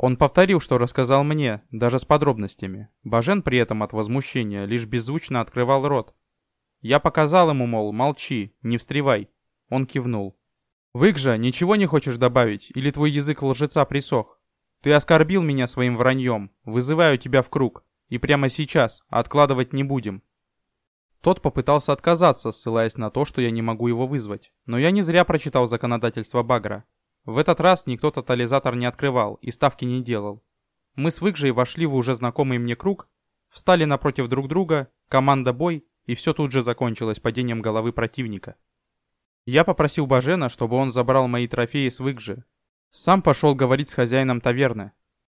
Он повторил, что рассказал мне, даже с подробностями. Бажен при этом от возмущения лишь беззвучно открывал рот. Я показал ему, мол, молчи, не встревай. Он кивнул. «Вык же, ничего не хочешь добавить, или твой язык лжеца присох? Ты оскорбил меня своим враньем, вызываю тебя в круг, и прямо сейчас, откладывать не будем». Тот попытался отказаться, ссылаясь на то, что я не могу его вызвать. Но я не зря прочитал законодательство Багра. В этот раз никто тотализатор не открывал и ставки не делал. Мы с Выкжей вошли в уже знакомый мне круг, встали напротив друг друга, команда бой, и все тут же закончилось падением головы противника. Я попросил Бажена, чтобы он забрал мои трофеи с Выкжи. Сам пошел говорить с хозяином таверны.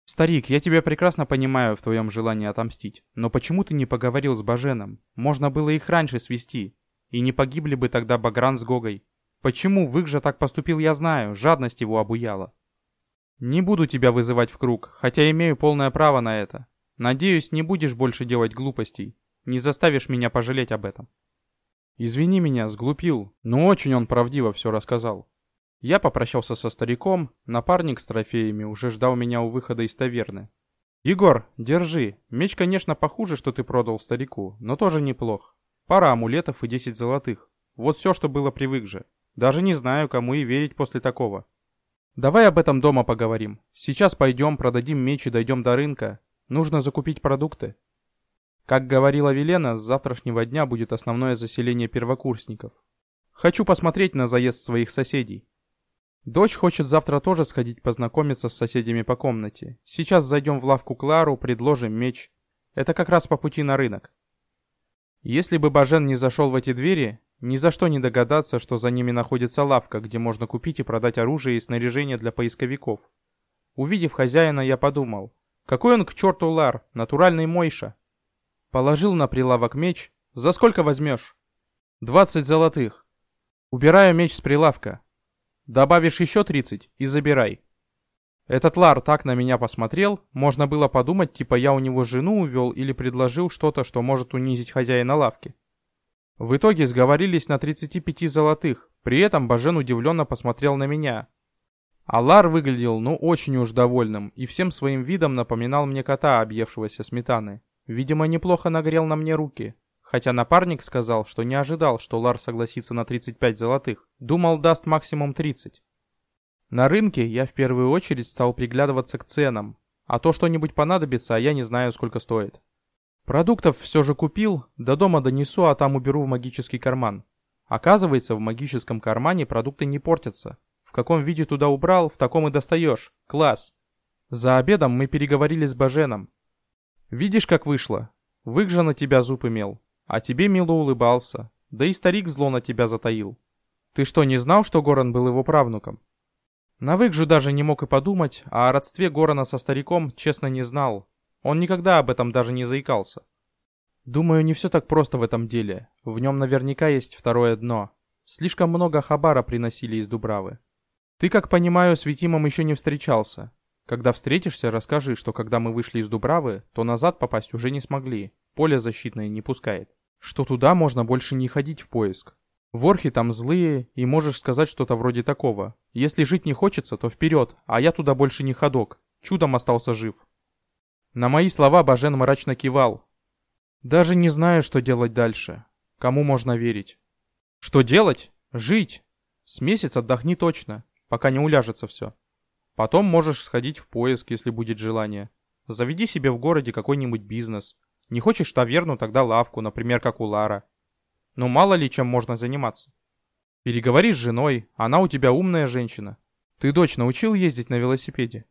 «Старик, я тебя прекрасно понимаю в твоем желании отомстить, но почему ты не поговорил с Баженом? Можно было их раньше свести, и не погибли бы тогда Багран с Гогой. Почему Вык же так поступил, я знаю, жадность его обуяла. Не буду тебя вызывать в круг, хотя имею полное право на это. Надеюсь, не будешь больше делать глупостей. Не заставишь меня пожалеть об этом. Извини меня, сглупил, но очень он правдиво все рассказал. Я попрощался со стариком, напарник с трофеями уже ждал меня у выхода из таверны. «Егор, держи. Меч, конечно, похуже, что ты продал старику, но тоже неплох. Пара амулетов и десять золотых. Вот все, что было привык же. Даже не знаю, кому и верить после такого. Давай об этом дома поговорим. Сейчас пойдем, продадим меч и дойдем до рынка. Нужно закупить продукты. Как говорила Велена, с завтрашнего дня будет основное заселение первокурсников. Хочу посмотреть на заезд своих соседей. Дочь хочет завтра тоже сходить познакомиться с соседями по комнате. Сейчас зайдем в лавку Клару, предложим меч. Это как раз по пути на рынок. Если бы Бажен не зашел в эти двери, ни за что не догадаться, что за ними находится лавка, где можно купить и продать оружие и снаряжение для поисковиков. Увидев хозяина, я подумал, какой он к черту лар, натуральный мойша. Положил на прилавок меч. За сколько возьмешь? Двадцать золотых. Убираю меч с прилавка. Добавишь еще тридцать и забирай. Этот лар так на меня посмотрел, можно было подумать, типа я у него жену увел или предложил что-то, что может унизить хозяина лавки. В итоге сговорились на 35 золотых, при этом Бажен удивленно посмотрел на меня. Алар выглядел ну очень уж довольным и всем своим видом напоминал мне кота, объевшегося сметаны. Видимо, неплохо нагрел на мне руки. Хотя напарник сказал, что не ожидал, что Лар согласится на 35 золотых. Думал, даст максимум 30. На рынке я в первую очередь стал приглядываться к ценам. А то что-нибудь понадобится, а я не знаю, сколько стоит. Продуктов все же купил, до дома донесу, а там уберу в магический карман. Оказывается, в магическом кармане продукты не портятся. В каком виде туда убрал, в таком и достаешь. Класс. За обедом мы переговорили с Баженом. Видишь, как вышло? Вык же на тебя зуб имел. А тебе мило улыбался. Да и старик зло на тебя затаил. Ты что, не знал, что Горан был его правнуком? Навык же даже не мог и подумать, а о родстве Горана со стариком честно не знал. Он никогда об этом даже не заикался. Думаю, не все так просто в этом деле. В нем наверняка есть второе дно. Слишком много хабара приносили из Дубравы. Ты, как понимаю, с Витимом еще не встречался. Когда встретишься, расскажи, что когда мы вышли из Дубравы, то назад попасть уже не смогли. Поле защитное не пускает. Что туда можно больше не ходить в поиск. Ворхи там злые, и можешь сказать что-то вроде такого. Если жить не хочется, то вперед, а я туда больше не ходок. Чудом остался жив. На мои слова Бажен мрачно кивал. Даже не знаю, что делать дальше. Кому можно верить? Что делать? Жить. С месяц отдохни точно, пока не уляжется все. Потом можешь сходить в поиск, если будет желание. Заведи себе в городе какой-нибудь бизнес. Не хочешь таверну, тогда лавку, например, как у Лара. Ну мало ли чем можно заниматься. Переговори с женой, она у тебя умная женщина. Ты дочь научил ездить на велосипеде?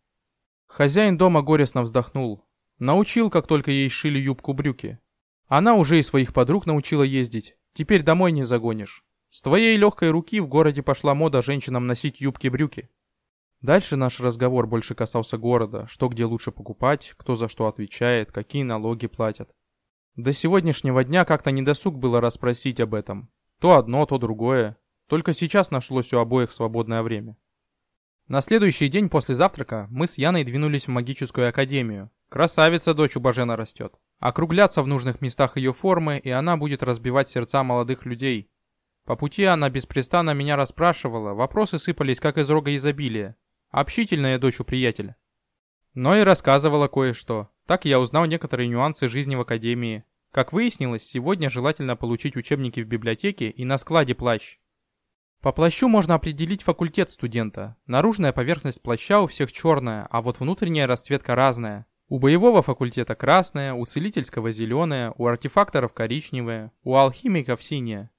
Хозяин дома горестно вздохнул. Научил, как только ей шили юбку-брюки. Она уже и своих подруг научила ездить. Теперь домой не загонишь. С твоей легкой руки в городе пошла мода женщинам носить юбки-брюки. Дальше наш разговор больше касался города, что где лучше покупать, кто за что отвечает, какие налоги платят. До сегодняшнего дня как-то недосуг было расспросить об этом. То одно, то другое. Только сейчас нашлось у обоих свободное время. На следующий день после завтрака мы с Яной двинулись в магическую академию. Красавица дочь у Бажена растет. Округляться в нужных местах ее формы, и она будет разбивать сердца молодых людей. По пути она беспрестанно меня расспрашивала, вопросы сыпались как из рога изобилия. Общительная дочь у приятеля. Но и рассказывала кое-что. Так я узнал некоторые нюансы жизни в академии. Как выяснилось, сегодня желательно получить учебники в библиотеке и на складе плащ. По плащу можно определить факультет студента. Наружная поверхность плаща у всех черная, а вот внутренняя расцветка разная. У боевого факультета красная, у целительского зеленая, у артефакторов коричневая, у алхимиков синяя.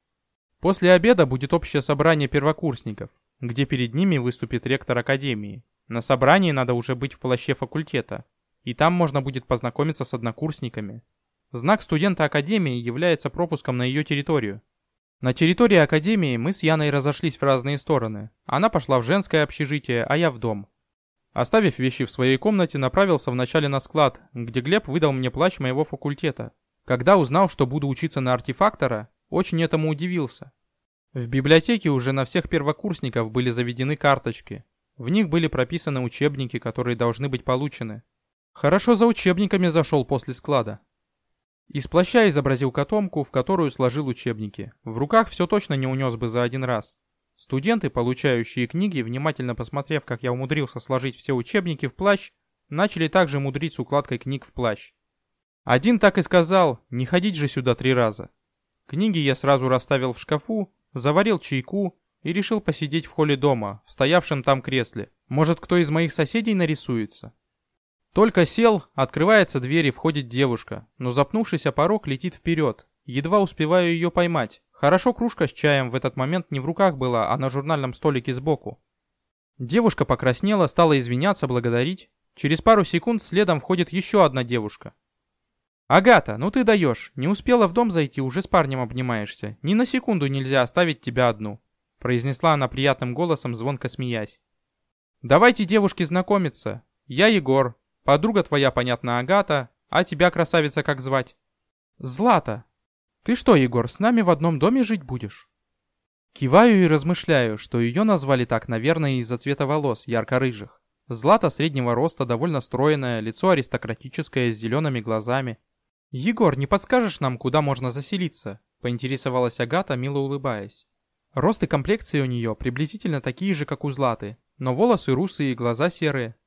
После обеда будет общее собрание первокурсников, где перед ними выступит ректор академии. На собрании надо уже быть в плаще факультета, и там можно будет познакомиться с однокурсниками. Знак студента академии является пропуском на ее территорию. На территории академии мы с Яной разошлись в разные стороны. Она пошла в женское общежитие, а я в дом. Оставив вещи в своей комнате, направился вначале на склад, где Глеб выдал мне плащ моего факультета. Когда узнал, что буду учиться на артефактора, очень этому удивился. В библиотеке уже на всех первокурсников были заведены карточки. В них были прописаны учебники, которые должны быть получены. Хорошо за учебниками зашел после склада. Из плаща изобразил котомку, в которую сложил учебники. В руках все точно не унес бы за один раз. Студенты, получающие книги, внимательно посмотрев, как я умудрился сложить все учебники в плащ, начали также мудрить с укладкой книг в плащ. Один так и сказал, не ходить же сюда три раза. Книги я сразу расставил в шкафу, заварил чайку и решил посидеть в холле дома, в стоявшем там кресле. Может, кто из моих соседей нарисуется? Только сел, открывается дверь и входит девушка, но запнувшись о порог летит вперед. Едва успеваю ее поймать. Хорошо кружка с чаем в этот момент не в руках была, а на журнальном столике сбоку. Девушка покраснела, стала извиняться, благодарить. Через пару секунд следом входит еще одна девушка. «Агата, ну ты даешь. Не успела в дом зайти, уже с парнем обнимаешься. Ни на секунду нельзя оставить тебя одну», — произнесла она приятным голосом, звонко смеясь. «Давайте, девушки, знакомиться. Я Егор. Подруга твоя, понятно, Агата. А тебя, красавица, как звать?» «Злата», «Ты что, Егор, с нами в одном доме жить будешь?» Киваю и размышляю, что ее назвали так, наверное, из-за цвета волос, ярко-рыжих. Злата среднего роста, довольно стройная, лицо аристократическое, с зелеными глазами. «Егор, не подскажешь нам, куда можно заселиться?» — поинтересовалась Агата, мило улыбаясь. Рост и комплекция у нее приблизительно такие же, как у Златы, но волосы русые и глаза серые.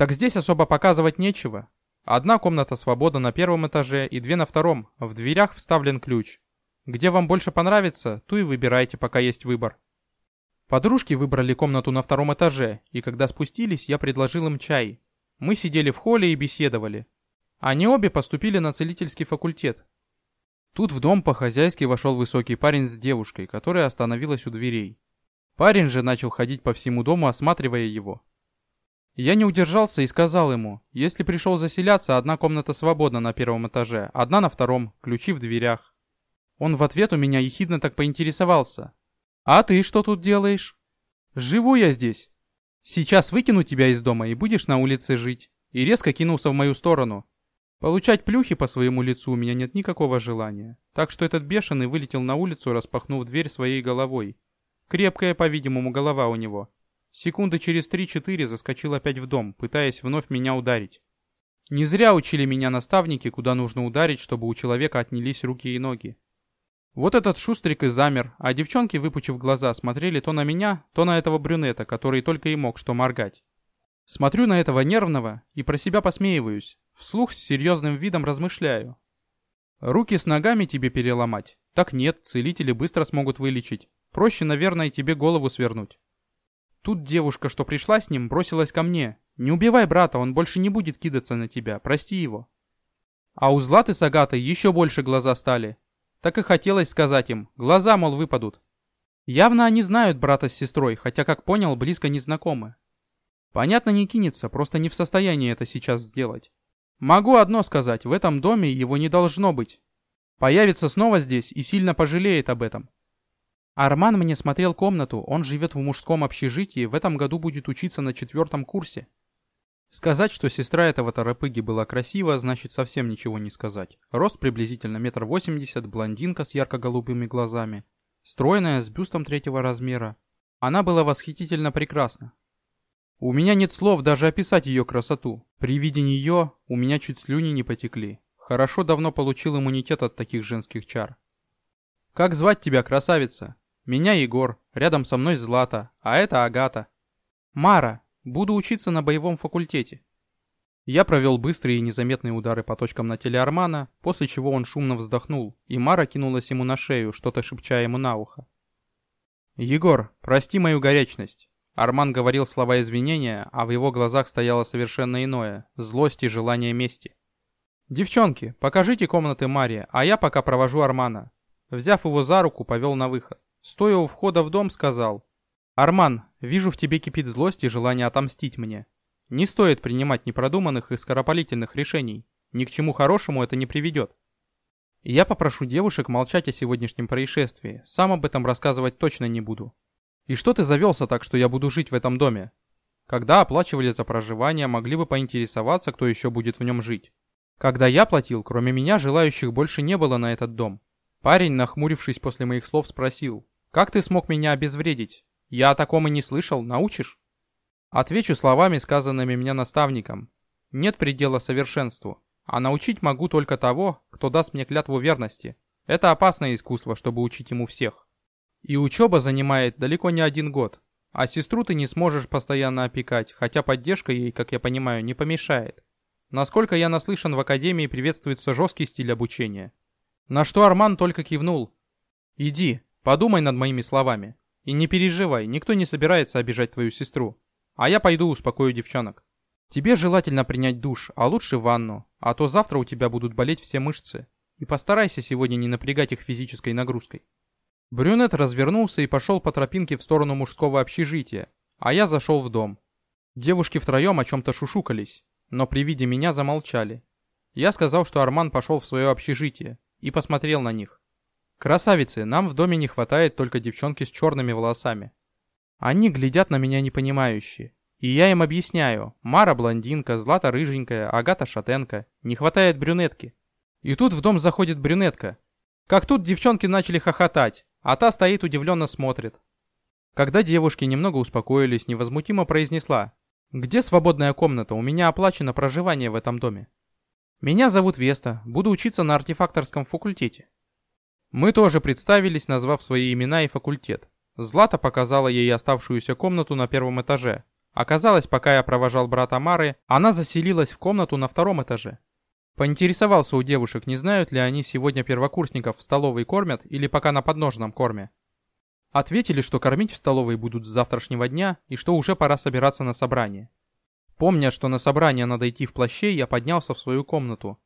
«Так здесь особо показывать нечего. Одна комната свободна на первом этаже и две на втором, в дверях вставлен ключ. Где вам больше понравится, ту и выбирайте, пока есть выбор. Подружки выбрали комнату на втором этаже, и когда спустились, я предложил им чай. Мы сидели в холле и беседовали. Они обе поступили на целительский факультет. Тут в дом по-хозяйски вошел высокий парень с девушкой, которая остановилась у дверей. Парень же начал ходить по всему дому, осматривая его. Я не удержался и сказал ему, если пришел заселяться, одна комната свободна на первом этаже, одна на втором, ключи в дверях. Он в ответ у меня ехидно так поинтересовался. «А ты что тут делаешь?» «Живу я здесь. Сейчас выкину тебя из дома и будешь на улице жить». И резко кинулся в мою сторону. Получать плюхи по своему лицу у меня нет никакого желания. Так что этот бешеный вылетел на улицу, распахнув дверь своей головой. Крепкая, по-видимому, голова у него. Секунды через 3-4 заскочил опять в дом, пытаясь вновь меня ударить. Не зря учили меня наставники, куда нужно ударить, чтобы у человека отнялись руки и ноги. Вот этот шустрик и замер, а девчонки, выпучив глаза, смотрели то на меня, то на этого брюнета, который только и мог что моргать. Смотрю на этого нервного и про себя посмеиваюсь, вслух с серьезным видом размышляю. Руки с ногами тебе переломать? Так нет, целители быстро смогут вылечить. Проще, наверное, тебе голову свернуть. Тут девушка, что пришла с ним, бросилась ко мне. «Не убивай брата, он больше не будет кидаться на тебя, прости его». А у Златы с Агатой еще больше глаза стали. Так и хотелось сказать им, глаза, мол, выпадут. Явно они знают брата с сестрой, хотя, как понял, близко не знакомы. Понятно, не кинется, просто не в состоянии это сейчас сделать. Могу одно сказать, в этом доме его не должно быть. Появится снова здесь и сильно пожалеет об этом. Арман мне смотрел комнату, он живет в мужском общежитии, в этом году будет учиться на четвертом курсе. Сказать, что сестра этого торопыги была красива, значит совсем ничего не сказать. Рост приблизительно метр восемьдесят, блондинка с ярко-голубыми глазами. Стройная, с бюстом третьего размера. Она была восхитительно прекрасна. У меня нет слов даже описать ее красоту. При виде нее у меня чуть слюни не потекли. Хорошо давно получил иммунитет от таких женских чар. «Как звать тебя, красавица?» Меня Егор, рядом со мной Злата, а это Агата. Мара, буду учиться на боевом факультете. Я провел быстрые и незаметные удары по точкам на теле Армана, после чего он шумно вздохнул, и Мара кинулась ему на шею, что-то шепча ему на ухо. «Егор, прости мою горячность». Арман говорил слова извинения, а в его глазах стояло совершенно иное – злость и желание мести. «Девчонки, покажите комнаты Маре, а я пока провожу Армана». Взяв его за руку, повел на выход. Стоя у входа в дом, сказал. «Арман, вижу в тебе кипит злость и желание отомстить мне. Не стоит принимать непродуманных и скоропалительных решений. Ни к чему хорошему это не приведет. Я попрошу девушек молчать о сегодняшнем происшествии. Сам об этом рассказывать точно не буду. И что ты завелся так, что я буду жить в этом доме? Когда оплачивали за проживание, могли бы поинтересоваться, кто еще будет в нем жить. Когда я платил, кроме меня, желающих больше не было на этот дом. Парень, нахмурившись после моих слов, спросил, «Как ты смог меня обезвредить? Я о таком и не слышал, научишь?» Отвечу словами, сказанными меня наставником. Нет предела совершенству, а научить могу только того, кто даст мне клятву верности. Это опасное искусство, чтобы учить ему всех. И учеба занимает далеко не один год. А сестру ты не сможешь постоянно опекать, хотя поддержка ей, как я понимаю, не помешает. Насколько я наслышан, в академии приветствуется жесткий стиль обучения. На что Арман только кивнул. «Иди, подумай над моими словами. И не переживай, никто не собирается обижать твою сестру. А я пойду успокою девчонок. Тебе желательно принять душ, а лучше ванну, а то завтра у тебя будут болеть все мышцы. И постарайся сегодня не напрягать их физической нагрузкой. Брюнет развернулся и пошел по тропинке в сторону мужского общежития, а я зашел в дом. Девушки втроем о чем-то шушукались, но при виде меня замолчали. Я сказал, что Арман пошел в свое общежитие, и посмотрел на них. «Красавицы, нам в доме не хватает только девчонки с черными волосами. Они глядят на меня непонимающе. И я им объясняю. Мара блондинка, Злата рыженькая, Агата шатенка. Не хватает брюнетки. И тут в дом заходит брюнетка. Как тут девчонки начали хохотать, а та стоит удивленно смотрит. Когда девушки немного успокоились, невозмутимо произнесла. «Где свободная комната? У меня оплачено проживание в этом доме». «Меня зовут Веста. Буду учиться на артефакторском факультете». Мы тоже представились, назвав свои имена и факультет. Злата показала ей оставшуюся комнату на первом этаже. Оказалось, пока я провожал брата Мары, она заселилась в комнату на втором этаже. Поинтересовался у девушек, не знают ли они сегодня первокурсников в столовой кормят или пока на подножном корме. Ответили, что кормить в столовой будут с завтрашнего дня и что уже пора собираться на собрание. Помня, что на собрание надо идти в плаще, я поднялся в свою комнату.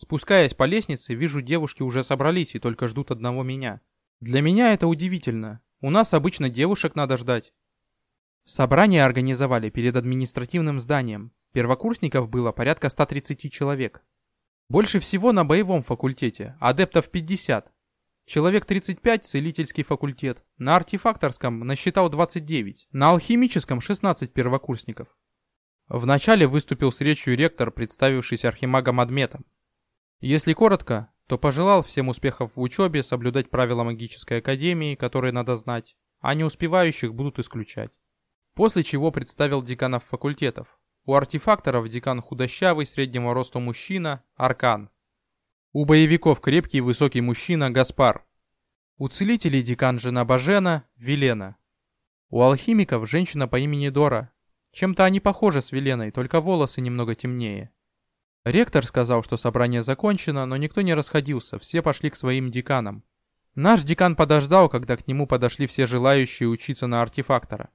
Спускаясь по лестнице, вижу, девушки уже собрались и только ждут одного меня. Для меня это удивительно. У нас обычно девушек надо ждать. Собрание организовали перед административным зданием. Первокурсников было порядка 130 человек. Больше всего на боевом факультете, адептов 50. Человек 35 – целительский факультет. На артефакторском насчитал 29. На алхимическом – 16 первокурсников. Вначале выступил с речью ректор, представившийся архимагом Адметом. Если коротко, то пожелал всем успехов в учебе, соблюдать правила магической академии, которые надо знать, а не успевающих будут исключать. После чего представил деканов факультетов. У артефакторов декан худощавый, среднего роста мужчина, Аркан. У боевиков крепкий высокий мужчина, Гаспар. У целителей декан жена Бажена, Велена. У алхимиков женщина по имени Дора. Чем-то они похожи с Веленой, только волосы немного темнее. Ректор сказал, что собрание закончено, но никто не расходился, все пошли к своим деканам. Наш декан подождал, когда к нему подошли все желающие учиться на артефактора.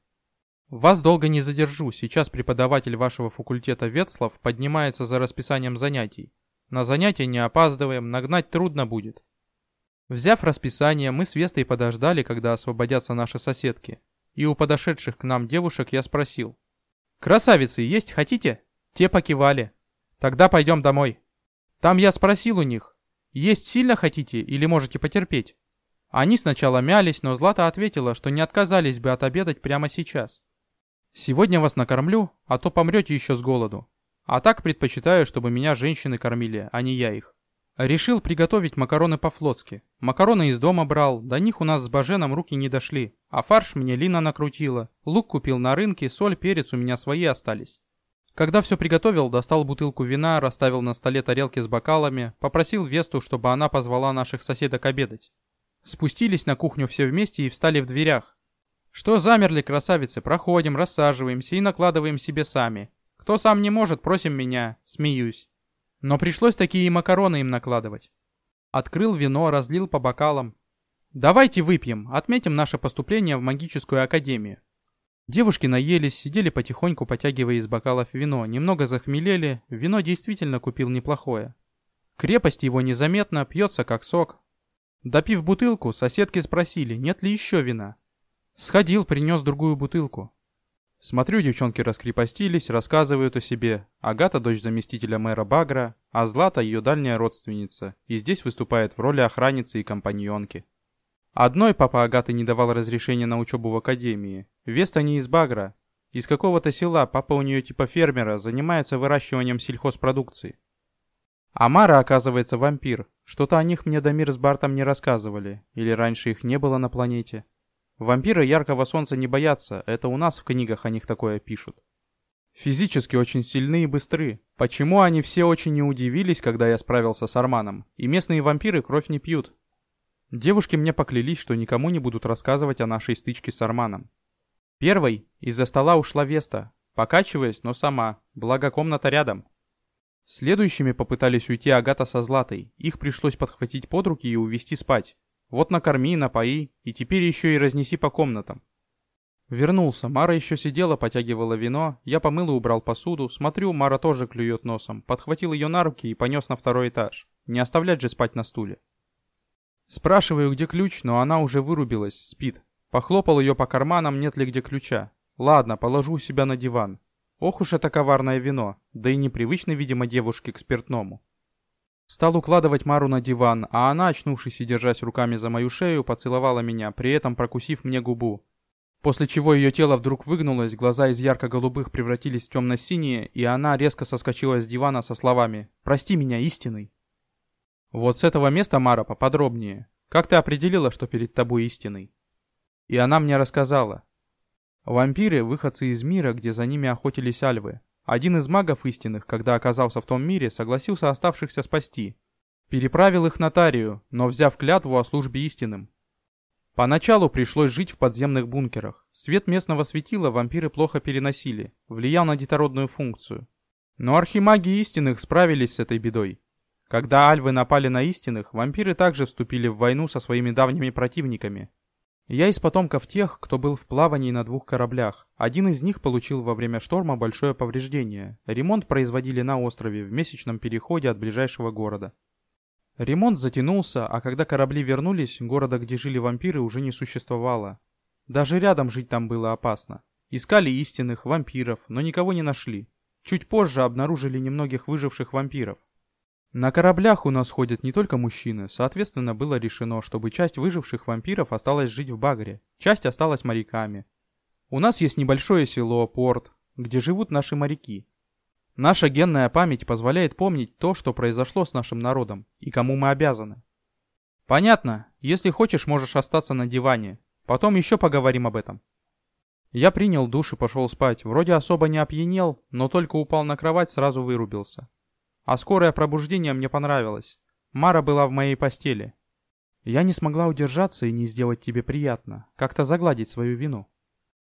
Вас долго не задержу, сейчас преподаватель вашего факультета Ветслав поднимается за расписанием занятий. На занятия не опаздываем, нагнать трудно будет. Взяв расписание, мы с Вестой подождали, когда освободятся наши соседки. И у подошедших к нам девушек я спросил. «Красавицы есть хотите?» Те покивали. Тогда пойдем домой. Там я спросил у них, есть сильно хотите или можете потерпеть? Они сначала мялись, но Злата ответила, что не отказались бы отобедать прямо сейчас. Сегодня вас накормлю, а то помрете еще с голоду. А так предпочитаю, чтобы меня женщины кормили, а не я их. Решил приготовить макароны по-флотски. Макароны из дома брал, до них у нас с Баженом руки не дошли. А фарш мне Лина накрутила. Лук купил на рынке, соль, перец у меня свои остались. Когда все приготовил, достал бутылку вина, расставил на столе тарелки с бокалами, попросил Весту, чтобы она позвала наших соседок обедать. Спустились на кухню все вместе и встали в дверях. Что замерли, красавицы, проходим, рассаживаемся и накладываем себе сами. Кто сам не может, просим меня. Смеюсь. Но пришлось такие макароны им накладывать. Открыл вино, разлил по бокалам. Давайте выпьем, отметим наше поступление в магическую академию. Девушки наелись, сидели потихоньку, потягивая из бокалов вино, немного захмелели, вино действительно купил неплохое. Крепость его незаметно, пьется как сок. Допив бутылку, соседки спросили, нет ли еще вина. Сходил, принес другую бутылку. Смотрю, девчонки раскрепостились, рассказывают о себе. Агата – дочь заместителя мэра Багра, а Злата – ее дальняя родственница, и здесь выступает в роли охранницы и компаньонки. Одной папа Агаты не давал разрешения на учебу в академии. Веста не из Багра. Из какого-то села, папа у нее типа фермера, занимается выращиванием сельхозпродукции. Амара, оказывается, вампир. Что-то о них мне Дамир с Бартом не рассказывали. Или раньше их не было на планете. Вампиры яркого солнца не боятся, это у нас в книгах о них такое пишут. Физически очень сильны и быстры. Почему они все очень не удивились, когда я справился с Арманом? И местные вампиры кровь не пьют. Девушки мне поклялись, что никому не будут рассказывать о нашей стычке с Арманом. Первой из-за стола ушла Веста, покачиваясь, но сама, благо комната рядом. Следующими попытались уйти Агата со Златой, их пришлось подхватить под руки и увести спать. Вот накорми, напои, и теперь еще и разнеси по комнатам. Вернулся, Мара еще сидела, потягивала вино, я помыл и убрал посуду, смотрю, Мара тоже клюет носом, подхватил ее на руки и понес на второй этаж. Не оставлять же спать на стуле. Спрашиваю, где ключ, но она уже вырубилась, спит. Похлопал ее по карманам, нет ли где ключа. Ладно, положу у себя на диван. Ох уж это коварное вино, да и непривычно, видимо, девушке к спиртному. Стал укладывать Мару на диван, а она, очнувшись и держась руками за мою шею, поцеловала меня, при этом прокусив мне губу. После чего ее тело вдруг выгнулось, глаза из ярко-голубых превратились в темно-синие, и она резко соскочила с дивана со словами «Прости меня, истинный». Вот с этого места, Мара, поподробнее. Как ты определила, что перед тобой истинный? И она мне рассказала. Вампиры – выходцы из мира, где за ними охотились альвы. Один из магов истинных, когда оказался в том мире, согласился оставшихся спасти. Переправил их на Тарию, но взяв клятву о службе истинным. Поначалу пришлось жить в подземных бункерах. Свет местного светила вампиры плохо переносили, влиял на детородную функцию. Но архимаги истинных справились с этой бедой. Когда альвы напали на истинных, вампиры также вступили в войну со своими давними противниками. Я из потомков тех, кто был в плавании на двух кораблях. Один из них получил во время шторма большое повреждение. Ремонт производили на острове в месячном переходе от ближайшего города. Ремонт затянулся, а когда корабли вернулись, города, где жили вампиры, уже не существовало. Даже рядом жить там было опасно. Искали истинных, вампиров, но никого не нашли. Чуть позже обнаружили немногих выживших вампиров. На кораблях у нас ходят не только мужчины, соответственно, было решено, чтобы часть выживших вампиров осталась жить в Багре, часть осталась моряками. У нас есть небольшое село, порт, где живут наши моряки. Наша генная память позволяет помнить то, что произошло с нашим народом и кому мы обязаны. Понятно, если хочешь, можешь остаться на диване. Потом еще поговорим об этом. Я принял душ и пошел спать. Вроде особо не опьянел, но только упал на кровать, сразу вырубился. А скорое пробуждение мне понравилось. Мара была в моей постели. Я не смогла удержаться и не сделать тебе приятно, как-то загладить свою вину.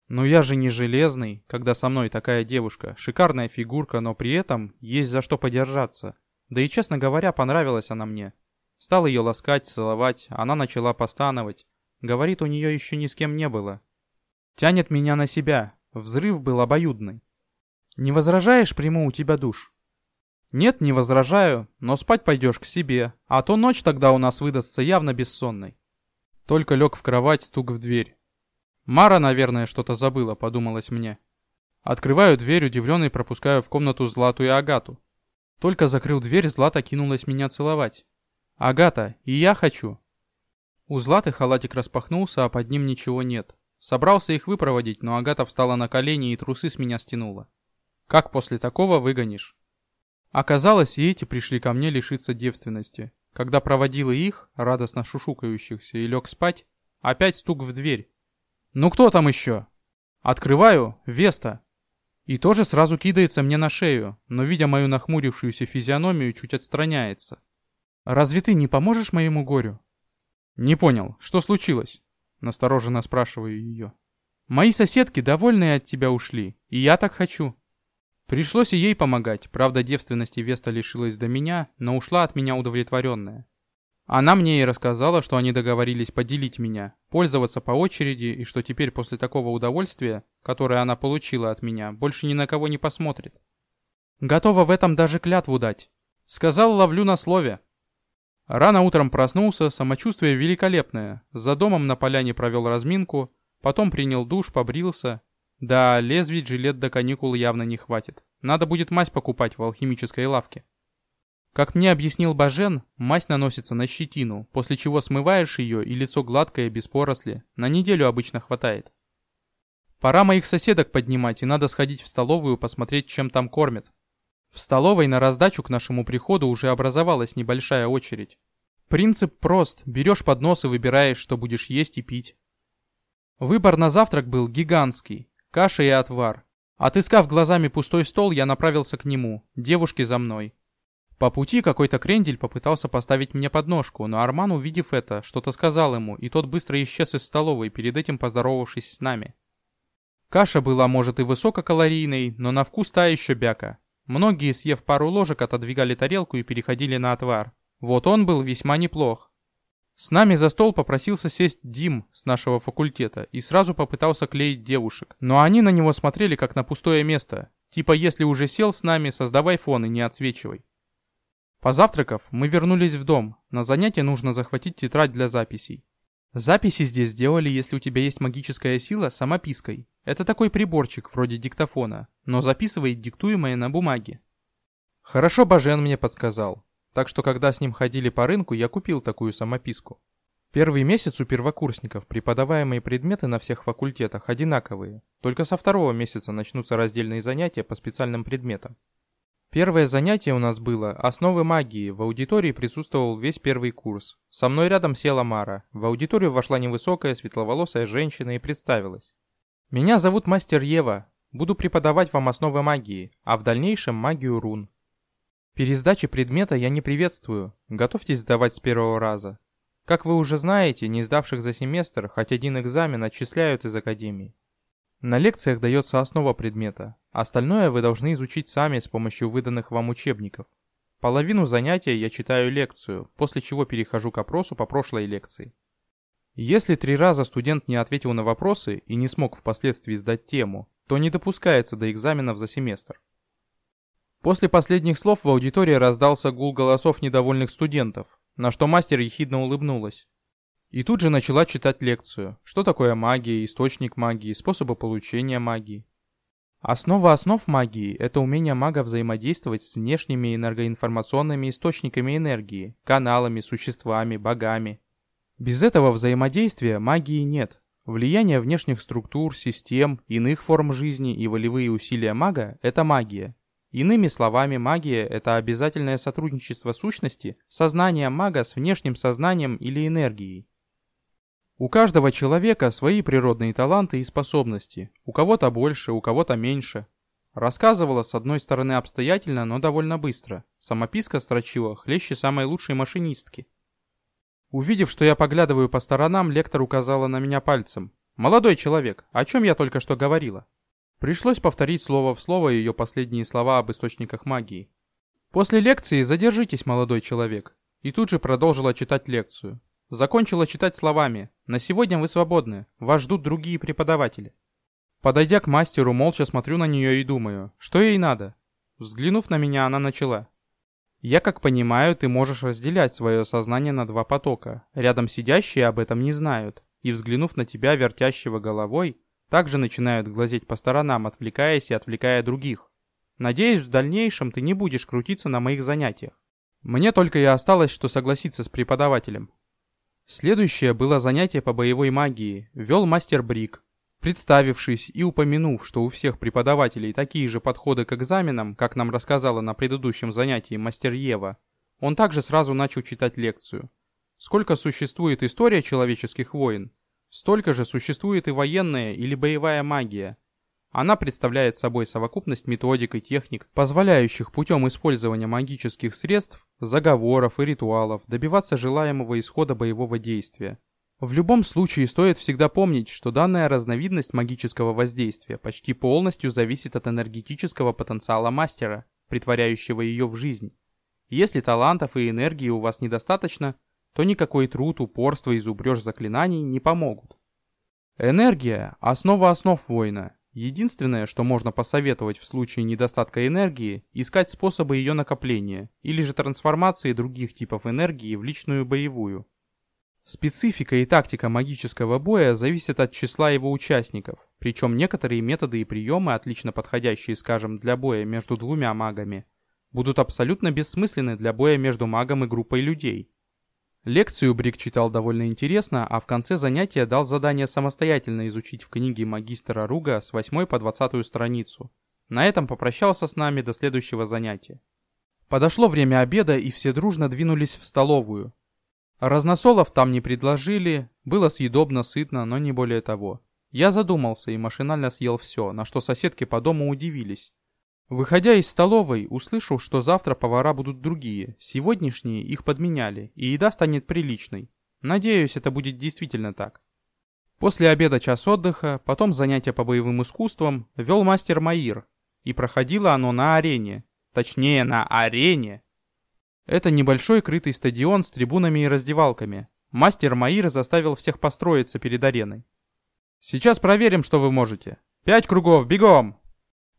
Но я же не железный, когда со мной такая девушка, шикарная фигурка, но при этом есть за что подержаться. Да и, честно говоря, понравилась она мне. Стал ее ласкать, целовать, она начала постановать. Говорит, у нее еще ни с кем не было. Тянет меня на себя. Взрыв был обоюдный. Не возражаешь, приму у тебя душ? «Нет, не возражаю, но спать пойдешь к себе, а то ночь тогда у нас выдастся явно бессонной». Только лег в кровать, стук в дверь. «Мара, наверное, что-то забыла», — подумалось мне. Открываю дверь, удивленный пропускаю в комнату Злату и Агату. Только закрыл дверь, Злата кинулась меня целовать. «Агата, и я хочу». У Златы халатик распахнулся, а под ним ничего нет. Собрался их выпроводить, но Агата встала на колени и трусы с меня стянула. «Как после такого выгонишь?» Оказалось, и эти пришли ко мне лишиться девственности. Когда проводила их, радостно шушукающихся, и лег спать, опять стук в дверь. «Ну кто там еще?» Открываю, Веста. И тоже сразу кидается мне на шею, но, видя мою нахмурившуюся физиономию, чуть отстраняется. «Разве ты не поможешь моему горю?» «Не понял, что случилось?» Настороженно спрашиваю ее. «Мои соседки, довольные от тебя, ушли, и я так хочу». Пришлось и ей помогать, правда девственности Веста лишилась до меня, но ушла от меня удовлетворенная. Она мне и рассказала, что они договорились поделить меня, пользоваться по очереди, и что теперь после такого удовольствия, которое она получила от меня, больше ни на кого не посмотрит. Готова в этом даже клятву дать. Сказал, ловлю на слове. Рано утром проснулся, самочувствие великолепное. За домом на поляне провел разминку, потом принял душ, побрился, да, лезвий жилет до каникул явно не хватит. Надо будет мазь покупать в алхимической лавке. Как мне объяснил Бажен, мазь наносится на щетину, после чего смываешь ее, и лицо гладкое, без поросли. На неделю обычно хватает. Пора моих соседок поднимать, и надо сходить в столовую посмотреть, чем там кормят. В столовой на раздачу к нашему приходу уже образовалась небольшая очередь. Принцип прост, берешь поднос и выбираешь, что будешь есть и пить. Выбор на завтрак был гигантский. Каша и отвар. Отыскав глазами пустой стол, я направился к нему. Девушки за мной. По пути какой-то крендель попытался поставить мне подножку, но Арман, увидев это, что-то сказал ему, и тот быстро исчез из столовой, перед этим поздоровавшись с нами. Каша была, может, и высококалорийной, но на вкус та еще бяка. Многие, съев пару ложек, отодвигали тарелку и переходили на отвар. Вот он был весьма неплох. С нами за стол попросился сесть Дим с нашего факультета и сразу попытался клеить девушек. Но они на него смотрели как на пустое место. Типа, если уже сел с нами, создавай фон и не отсвечивай. Позавтракав, мы вернулись в дом. На занятие нужно захватить тетрадь для записей. Записи здесь делали, если у тебя есть магическая сила, самопиской. Это такой приборчик, вроде диктофона, но записывает диктуемое на бумаге. Хорошо Бажен мне подсказал. Так что, когда с ним ходили по рынку, я купил такую самописку. Первый месяц у первокурсников преподаваемые предметы на всех факультетах одинаковые, только со второго месяца начнутся раздельные занятия по специальным предметам. Первое занятие у нас было «Основы магии». В аудитории присутствовал весь первый курс. Со мной рядом села Мара. В аудиторию вошла невысокая, светловолосая женщина и представилась. «Меня зовут Мастер Ева. Буду преподавать вам основы магии, а в дальнейшем магию рун. Пересдачи предмета я не приветствую. Готовьтесь сдавать с первого раза. Как вы уже знаете, не сдавших за семестр хоть один экзамен отчисляют из академии. На лекциях дается основа предмета. Остальное вы должны изучить сами с помощью выданных вам учебников. Половину занятия я читаю лекцию, после чего перехожу к опросу по прошлой лекции. Если три раза студент не ответил на вопросы и не смог впоследствии сдать тему, то не допускается до экзаменов за семестр. После последних слов в аудитории раздался гул голосов недовольных студентов, на что мастер ехидно улыбнулась. И тут же начала читать лекцию. Что такое магия, источник магии, способы получения магии. Основа основ магии – это умение мага взаимодействовать с внешними энергоинформационными источниками энергии, каналами, существами, богами. Без этого взаимодействия магии нет. Влияние внешних структур, систем, иных форм жизни и волевые усилия мага – это магия. Иными словами, магия – это обязательное сотрудничество сущности, сознания мага с внешним сознанием или энергией. У каждого человека свои природные таланты и способности, у кого-то больше, у кого-то меньше. Рассказывала с одной стороны обстоятельно, но довольно быстро. Самописка строчила хлеще самой лучшей машинистки. Увидев, что я поглядываю по сторонам, лектор указала на меня пальцем. «Молодой человек, о чем я только что говорила?» Пришлось повторить слово в слово ее последние слова об источниках магии. После лекции задержитесь, молодой человек. И тут же продолжила читать лекцию. Закончила читать словами «На сегодня вы свободны, вас ждут другие преподаватели». Подойдя к мастеру, молча смотрю на нее и думаю, что ей надо. Взглянув на меня, она начала. «Я как понимаю, ты можешь разделять свое сознание на два потока. Рядом сидящие об этом не знают. И взглянув на тебя, вертящего головой, также начинают глазеть по сторонам, отвлекаясь и отвлекая других. Надеюсь, в дальнейшем ты не будешь крутиться на моих занятиях. Мне только и осталось, что согласиться с преподавателем. Следующее было занятие по боевой магии. Вел мастер Брик. Представившись и упомянув, что у всех преподавателей такие же подходы к экзаменам, как нам рассказала на предыдущем занятии мастер Ева, он также сразу начал читать лекцию. Сколько существует история человеческих войн, Столько же существует и военная или боевая магия. Она представляет собой совокупность методик и техник, позволяющих путем использования магических средств, заговоров и ритуалов добиваться желаемого исхода боевого действия. В любом случае стоит всегда помнить, что данная разновидность магического воздействия почти полностью зависит от энергетического потенциала мастера, притворяющего ее в жизнь. Если талантов и энергии у вас недостаточно, то никакой труд, упорство и зубрёж заклинаний не помогут. Энергия – основа основ воина. Единственное, что можно посоветовать в случае недостатка энергии – искать способы ее накопления или же трансформации других типов энергии в личную боевую. Специфика и тактика магического боя зависят от числа его участников, причем некоторые методы и приемы, отлично подходящие, скажем, для боя между двумя магами, будут абсолютно бессмысленны для боя между магом и группой людей. Лекцию Брик читал довольно интересно, а в конце занятия дал задание самостоятельно изучить в книге магистра Руга с 8 по 20 страницу. На этом попрощался с нами до следующего занятия. Подошло время обеда, и все дружно двинулись в столовую, Разносолов там не предложили, было съедобно, сытно, но не более того. Я задумался и машинально съел все, на что соседки по дому удивились. Выходя из столовой, услышал, что завтра повара будут другие, сегодняшние их подменяли, и еда станет приличной. Надеюсь, это будет действительно так. После обеда час отдыха, потом занятия по боевым искусствам, вел мастер Маир, и проходило оно на арене. Точнее, на арене, это небольшой крытый стадион с трибунами и раздевалками. Мастер Маир заставил всех построиться перед ареной. Сейчас проверим, что вы можете. Пять кругов, бегом!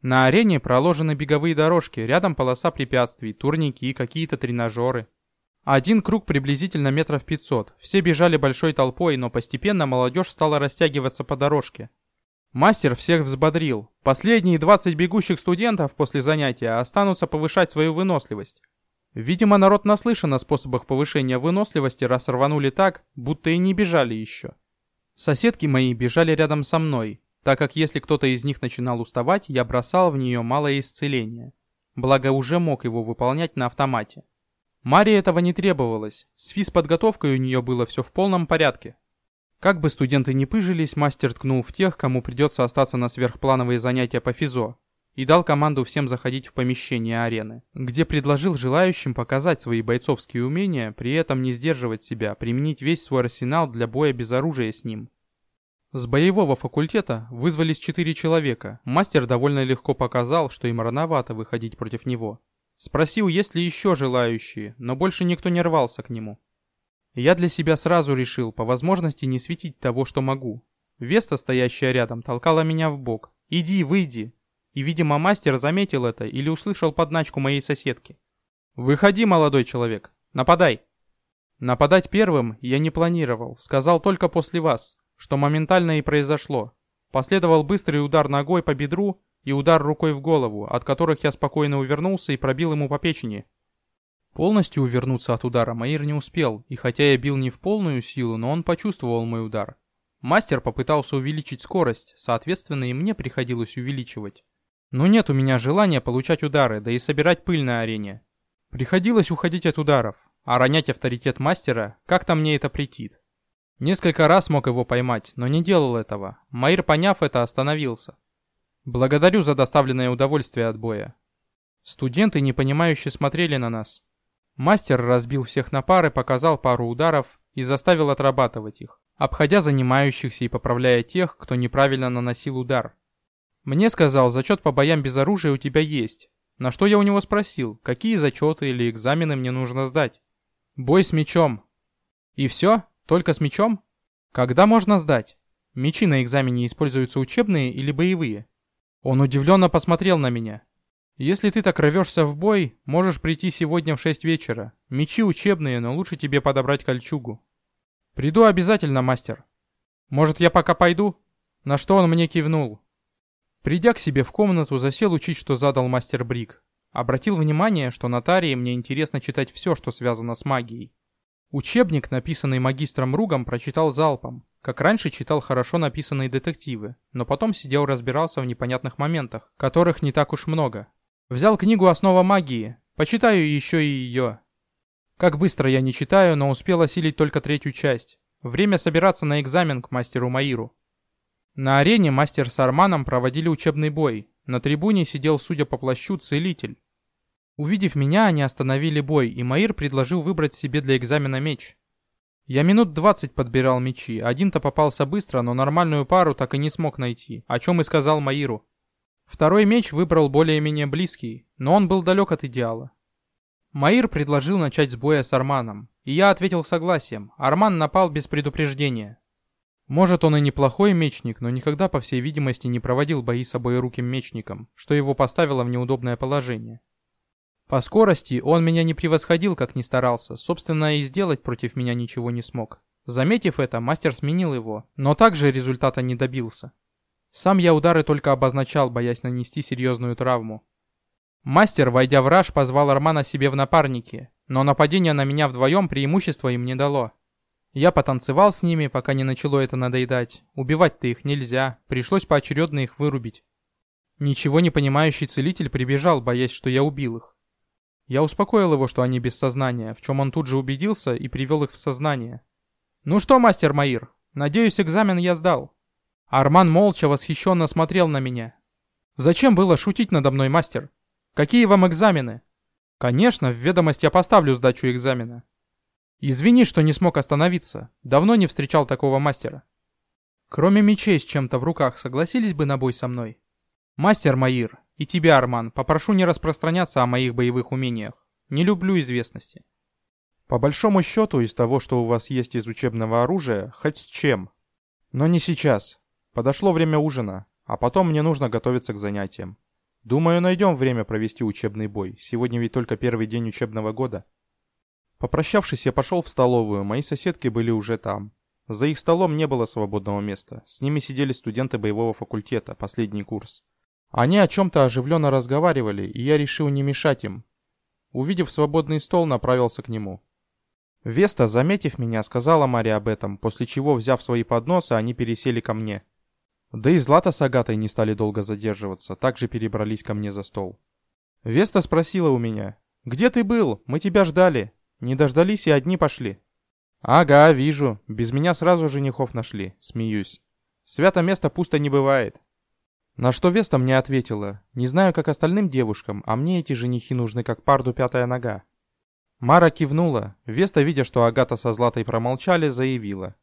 На арене проложены беговые дорожки, рядом полоса препятствий, турники, какие-то тренажеры. Один круг приблизительно метров 500. Все бежали большой толпой, но постепенно молодежь стала растягиваться по дорожке. Мастер всех взбодрил. Последние 20 бегущих студентов после занятия останутся повышать свою выносливость. Видимо, народ наслышан о способах повышения выносливости, раз рванули так, будто и не бежали еще. Соседки мои бежали рядом со мной, так как если кто-то из них начинал уставать, я бросал в нее малое исцеление. Благо уже мог его выполнять на автомате. Маре этого не требовалось, с физподготовкой у нее было все в полном порядке. Как бы студенты не пыжились, мастер ткнул в тех, кому придется остаться на сверхплановые занятия по физо, и дал команду всем заходить в помещение арены, где предложил желающим показать свои бойцовские умения, при этом не сдерживать себя, применить весь свой арсенал для боя без оружия с ним. С боевого факультета вызвались четыре человека. Мастер довольно легко показал, что им рановато выходить против него. Спросил, есть ли еще желающие, но больше никто не рвался к нему. Я для себя сразу решил, по возможности не светить того, что могу. Веста, стоящая рядом, толкала меня в бок. «Иди, выйди, и, видимо, мастер заметил это или услышал подначку моей соседки. «Выходи, молодой человек, нападай!» Нападать первым я не планировал, сказал только после вас, что моментально и произошло. Последовал быстрый удар ногой по бедру и удар рукой в голову, от которых я спокойно увернулся и пробил ему по печени. Полностью увернуться от удара Маир не успел, и хотя я бил не в полную силу, но он почувствовал мой удар. Мастер попытался увеличить скорость, соответственно и мне приходилось увеличивать. Но нет у меня желания получать удары, да и собирать пыль на арене. Приходилось уходить от ударов, а ронять авторитет мастера, как-то мне это претит. Несколько раз мог его поймать, но не делал этого. Маир, поняв это, остановился. Благодарю за доставленное удовольствие от боя. Студенты непонимающе смотрели на нас. Мастер разбил всех на пары, показал пару ударов и заставил отрабатывать их, обходя занимающихся и поправляя тех, кто неправильно наносил удар. Мне сказал, зачет по боям без оружия у тебя есть. На что я у него спросил, какие зачеты или экзамены мне нужно сдать. Бой с мечом. И все? Только с мечом? Когда можно сдать? Мечи на экзамене используются учебные или боевые? Он удивленно посмотрел на меня. Если ты так рвешься в бой, можешь прийти сегодня в 6 вечера. Мечи учебные, но лучше тебе подобрать кольчугу. Приду обязательно, мастер. Может, я пока пойду? На что он мне кивнул. Придя к себе в комнату, засел учить, что задал мастер Брик. Обратил внимание, что на Тарии мне интересно читать все, что связано с магией. Учебник, написанный магистром Ругом, прочитал залпом. Как раньше читал хорошо написанные детективы, но потом сидел разбирался в непонятных моментах, которых не так уж много. Взял книгу «Основа магии», почитаю еще и ее. Как быстро я не читаю, но успел осилить только третью часть. Время собираться на экзамен к мастеру Маиру. На арене мастер с Арманом проводили учебный бой. На трибуне сидел, судя по плащу, целитель. Увидев меня, они остановили бой, и Маир предложил выбрать себе для экзамена меч. Я минут двадцать подбирал мечи. Один-то попался быстро, но нормальную пару так и не смог найти, о чем и сказал Маиру. Второй меч выбрал более-менее близкий, но он был далек от идеала. Маир предложил начать с боя с Арманом, и я ответил согласием. Арман напал без предупреждения. Может, он и неплохой мечник, но никогда, по всей видимости, не проводил бои с обоеруким мечником, что его поставило в неудобное положение. По скорости он меня не превосходил, как ни старался, собственно, и сделать против меня ничего не смог. Заметив это, мастер сменил его, но также результата не добился. Сам я удары только обозначал, боясь нанести серьезную травму. Мастер, войдя в раж, позвал Армана себе в напарники, но нападение на меня вдвоем преимущества им не дало. Я потанцевал с ними, пока не начало это надоедать. Убивать-то их нельзя, пришлось поочередно их вырубить. Ничего не понимающий целитель прибежал, боясь, что я убил их. Я успокоил его, что они без сознания, в чем он тут же убедился и привел их в сознание. «Ну что, мастер Маир, надеюсь, экзамен я сдал». Арман молча восхищенно смотрел на меня. «Зачем было шутить надо мной, мастер? Какие вам экзамены?» «Конечно, в ведомость я поставлю сдачу экзамена». «Извини, что не смог остановиться. Давно не встречал такого мастера». «Кроме мечей с чем-то в руках, согласились бы на бой со мной?» «Мастер Маир, и тебя, Арман, попрошу не распространяться о моих боевых умениях. Не люблю известности. По большому счету, из того, что у вас есть из учебного оружия, хоть с чем. Но не сейчас. Подошло время ужина, а потом мне нужно готовиться к занятиям. Думаю, найдем время провести учебный бой. Сегодня ведь только первый день учебного года. Попрощавшись, я пошел в столовую, мои соседки были уже там. За их столом не было свободного места. С ними сидели студенты боевого факультета, последний курс. Они о чем-то оживленно разговаривали, и я решил не мешать им. Увидев свободный стол, направился к нему. Веста, заметив меня, сказала Маре об этом, после чего, взяв свои подносы, они пересели ко мне. Да и Злата с Агатой не стали долго задерживаться, также перебрались ко мне за стол. Веста спросила у меня, «Где ты был? Мы тебя ждали. Не дождались и одни пошли». «Ага, вижу. Без меня сразу женихов нашли», — смеюсь. «Свято место пусто не бывает». На что Веста мне ответила, не знаю, как остальным девушкам, а мне эти женихи нужны как парду пятая нога. Мара кивнула. Веста, видя, что Агата со Златой промолчали, заявила.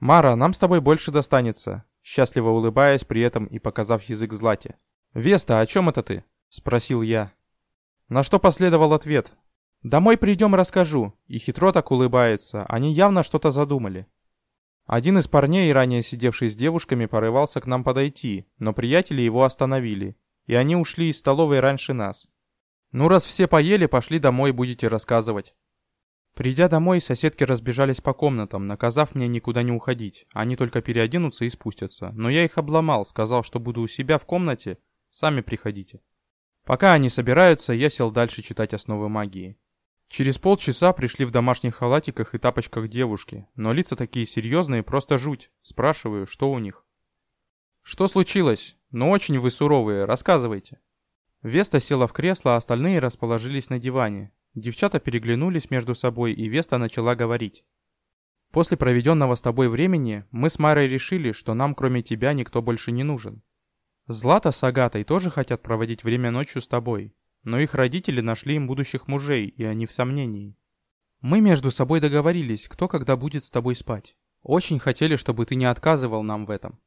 «Мара, нам с тобой больше достанется», счастливо улыбаясь при этом и показав язык Злате. «Веста, о чем это ты?» — спросил я. На что последовал ответ. «Домой придем, расскажу». И хитро так улыбается, они явно что-то задумали. Один из парней, ранее сидевший с девушками, порывался к нам подойти, но приятели его остановили, и они ушли из столовой раньше нас. «Ну, раз все поели, пошли домой, будете рассказывать». Придя домой, соседки разбежались по комнатам, наказав мне никуда не уходить. Они только переоденутся и спустятся. Но я их обломал, сказал, что буду у себя в комнате, сами приходите. Пока они собираются, я сел дальше читать основы магии. Через полчаса пришли в домашних халатиках и тапочках девушки, но лица такие серьезные, просто жуть. Спрашиваю, что у них. «Что случилось? Ну очень вы суровые, рассказывайте». Веста села в кресло, а остальные расположились на диване. Девчата переглянулись между собой, и Веста начала говорить. «После проведенного с тобой времени мы с Марой решили, что нам кроме тебя никто больше не нужен. Злата с Агатой тоже хотят проводить время ночью с тобой, но их родители нашли им будущих мужей, и они в сомнении. Мы между собой договорились, кто когда будет с тобой спать. Очень хотели, чтобы ты не отказывал нам в этом.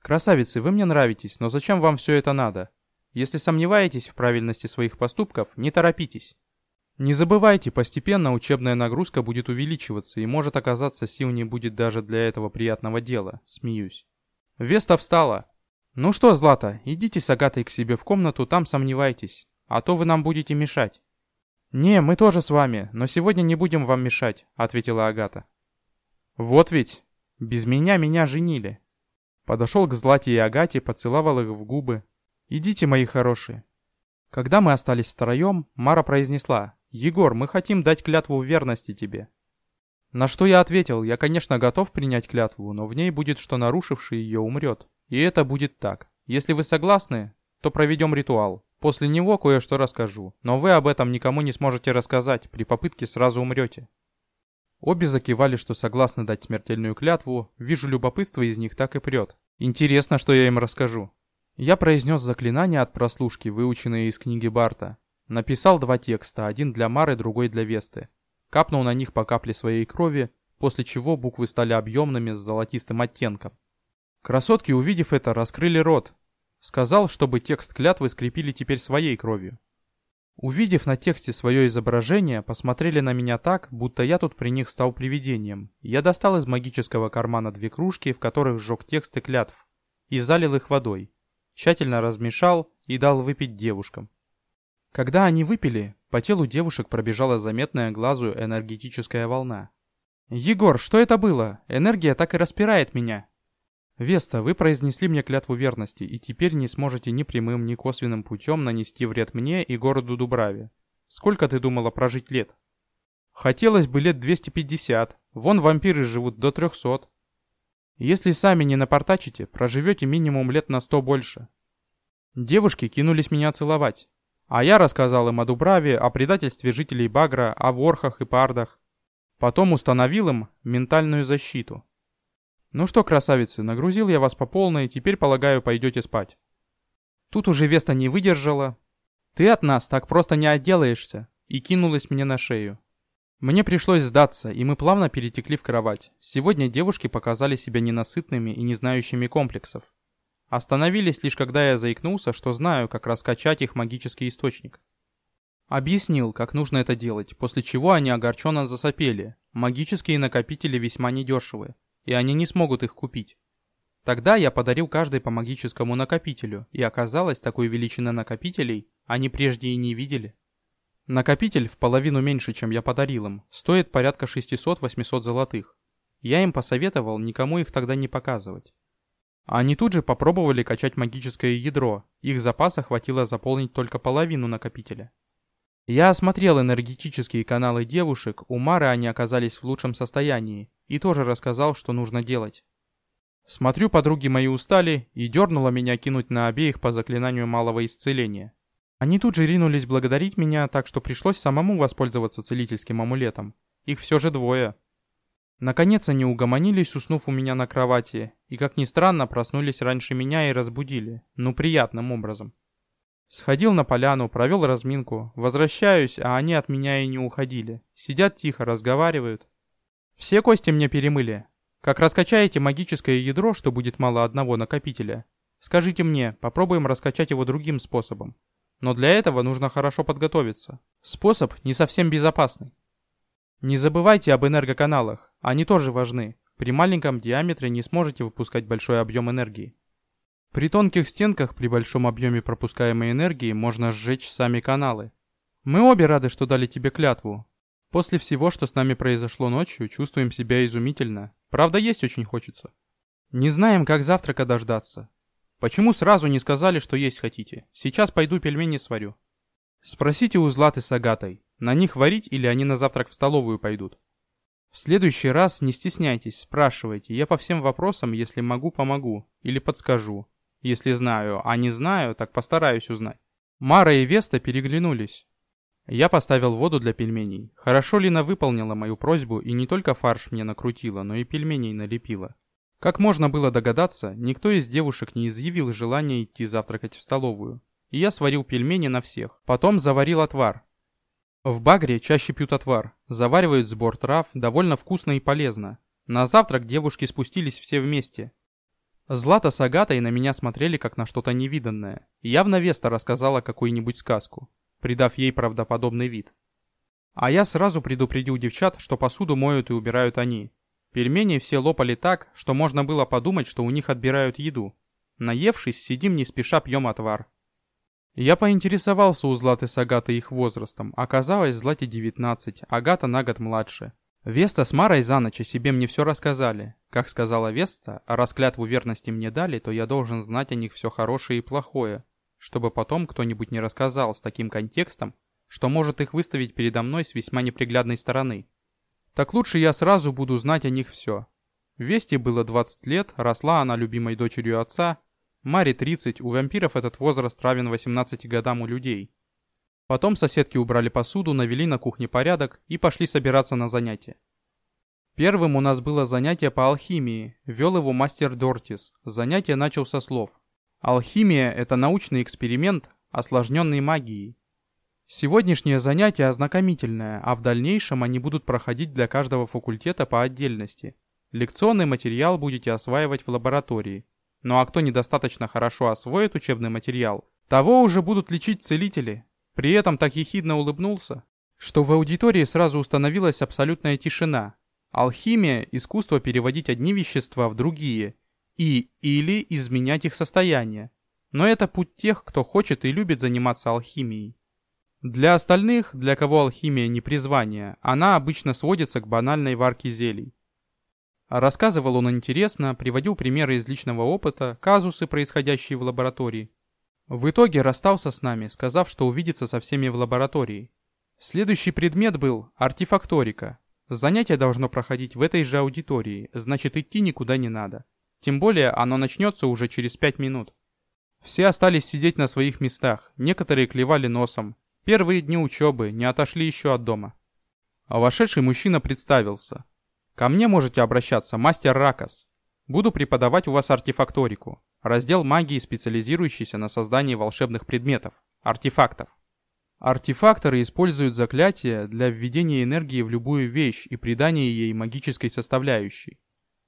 Красавицы, вы мне нравитесь, но зачем вам все это надо? Если сомневаетесь в правильности своих поступков, не торопитесь. Не забывайте, постепенно учебная нагрузка будет увеличиваться, и может оказаться сил не будет даже для этого приятного дела, смеюсь. Веста встала. Ну что, Злата, идите с Агатой к себе в комнату, там сомневайтесь а то вы нам будете мешать». «Не, мы тоже с вами, но сегодня не будем вам мешать», — ответила Агата. «Вот ведь, без меня меня женили». Подошел к Злате и Агате, поцеловал их в губы. «Идите, мои хорошие». Когда мы остались втроем, Мара произнесла, «Егор, мы хотим дать клятву верности тебе». На что я ответил, я, конечно, готов принять клятву, но в ней будет, что нарушивший ее умрет. И это будет так. Если вы согласны, то проведем ритуал. После него кое-что расскажу, но вы об этом никому не сможете рассказать, при попытке сразу умрете». Обе закивали, что согласны дать смертельную клятву, вижу любопытство из них так и прет. Интересно, что я им расскажу. Я произнес заклинание от прослушки, выученные из книги Барта. Написал два текста, один для Мары, другой для Весты. Капнул на них по капле своей крови, после чего буквы стали объемными с золотистым оттенком. Красотки, увидев это, раскрыли рот. Сказал, чтобы текст клятвы скрепили теперь своей кровью. Увидев на тексте свое изображение, посмотрели на меня так, будто я тут при них стал привидением. Я достал из магического кармана две кружки, в которых сжег тексты клятв, и залил их водой. Тщательно размешал и дал выпить девушкам. Когда они выпили, по телу девушек пробежала заметная глазу энергетическая волна. «Егор, что это было? Энергия так и распирает меня!» «Веста, вы произнесли мне клятву верности, и теперь не сможете ни прямым, ни косвенным путем нанести вред мне и городу Дубраве. Сколько ты думала прожить лет?» «Хотелось бы лет 250. Вон вампиры живут до 300. Если сами не напортачите, проживете минимум лет на 100 больше». Девушки кинулись меня целовать. А я рассказал им о Дубраве, о предательстве жителей Багра, о ворхах и пардах. Потом установил им ментальную защиту. «Ну что, красавицы, нагрузил я вас по полной, теперь, полагаю, пойдете спать». Тут уже Веста не выдержала. «Ты от нас так просто не отделаешься!» и кинулась мне на шею. Мне пришлось сдаться, и мы плавно перетекли в кровать. Сегодня девушки показали себя ненасытными и не знающими комплексов. Остановились лишь когда я заикнулся, что знаю, как раскачать их магический источник. Объяснил, как нужно это делать, после чего они огорченно засопели. Магические накопители весьма недешевы и они не смогут их купить. Тогда я подарил каждой по магическому накопителю, и оказалось, такой величины накопителей они прежде и не видели. Накопитель в половину меньше, чем я подарил им, стоит порядка 600-800 золотых. Я им посоветовал никому их тогда не показывать. Они тут же попробовали качать магическое ядро, их запаса хватило заполнить только половину накопителя. Я осмотрел энергетические каналы девушек, у Мары они оказались в лучшем состоянии, и тоже рассказал, что нужно делать. Смотрю, подруги мои устали, и дернуло меня кинуть на обеих по заклинанию малого исцеления. Они тут же ринулись благодарить меня, так что пришлось самому воспользоваться целительским амулетом. Их все же двое. Наконец они угомонились, уснув у меня на кровати, и, как ни странно, проснулись раньше меня и разбудили, ну приятным образом. Сходил на поляну, провел разминку, возвращаюсь, а они от меня и не уходили. Сидят тихо, разговаривают. Все кости мне перемыли. Как раскачаете магическое ядро, что будет мало одного накопителя, скажите мне, попробуем раскачать его другим способом. Но для этого нужно хорошо подготовиться. Способ не совсем безопасный. Не забывайте об энергоканалах, они тоже важны. При маленьком диаметре не сможете выпускать большой объем энергии. При тонких стенках при большом объеме пропускаемой энергии можно сжечь сами каналы. Мы обе рады, что дали тебе клятву, После всего, что с нами произошло ночью, чувствуем себя изумительно. Правда, есть очень хочется. Не знаем, как завтрака дождаться. Почему сразу не сказали, что есть хотите? Сейчас пойду пельмени сварю. Спросите у Златы с Агатой, на них варить или они на завтрак в столовую пойдут. В следующий раз не стесняйтесь, спрашивайте. Я по всем вопросам, если могу, помогу. Или подскажу. Если знаю, а не знаю, так постараюсь узнать. Мара и Веста переглянулись. Я поставил воду для пельменей. Хорошо Лина выполнила мою просьбу и не только фарш мне накрутила, но и пельменей налепила. Как можно было догадаться, никто из девушек не изъявил желания идти завтракать в столовую. И я сварил пельмени на всех. Потом заварил отвар. В Багре чаще пьют отвар. Заваривают сбор трав, довольно вкусно и полезно. На завтрак девушки спустились все вместе. Злата с Агатой на меня смотрели как на что-то невиданное. Явно Веста рассказала какую-нибудь сказку придав ей правдоподобный вид. А я сразу предупредил девчат, что посуду моют и убирают они. Пельмени все лопали так, что можно было подумать, что у них отбирают еду. Наевшись, сидим не спеша пьем отвар. Я поинтересовался у Златы с Агатой их возрастом. Оказалось, Злате 19, Агата на год младше. Веста с Марой за ночь себе мне все рассказали. Как сказала Веста, а расклятву верности мне дали, то я должен знать о них все хорошее и плохое чтобы потом кто-нибудь не рассказал с таким контекстом, что может их выставить передо мной с весьма неприглядной стороны. Так лучше я сразу буду знать о них все. Вести было 20 лет, росла она любимой дочерью отца, Маре 30, у вампиров этот возраст равен 18 годам у людей. Потом соседки убрали посуду, навели на кухне порядок и пошли собираться на занятия. Первым у нас было занятие по алхимии, вел его мастер Дортис. Занятие начал со слов – Алхимия – это научный эксперимент, осложненный магией. Сегодняшнее занятие ознакомительное, а в дальнейшем они будут проходить для каждого факультета по отдельности. Лекционный материал будете осваивать в лаборатории. Ну а кто недостаточно хорошо освоит учебный материал, того уже будут лечить целители. При этом так ехидно улыбнулся, что в аудитории сразу установилась абсолютная тишина. Алхимия – искусство переводить одни вещества в другие и или изменять их состояние. Но это путь тех, кто хочет и любит заниматься алхимией. Для остальных, для кого алхимия не призвание, она обычно сводится к банальной варке зелий. Рассказывал он интересно, приводил примеры из личного опыта, казусы, происходящие в лаборатории. В итоге расстался с нами, сказав, что увидится со всеми в лаборатории. Следующий предмет был артефакторика. Занятие должно проходить в этой же аудитории, значит идти никуда не надо. Тем более оно начнется уже через пять минут. Все остались сидеть на своих местах, некоторые клевали носом, Первые дни учебы не отошли еще от дома. А вошедший мужчина представился. Ко мне можете обращаться, мастер Ракос. Буду преподавать у вас артефакторику. Раздел магии, специализирующийся на создании волшебных предметов, артефактов. Артефакторы используют заклятия для введения энергии в любую вещь и придания ей магической составляющей.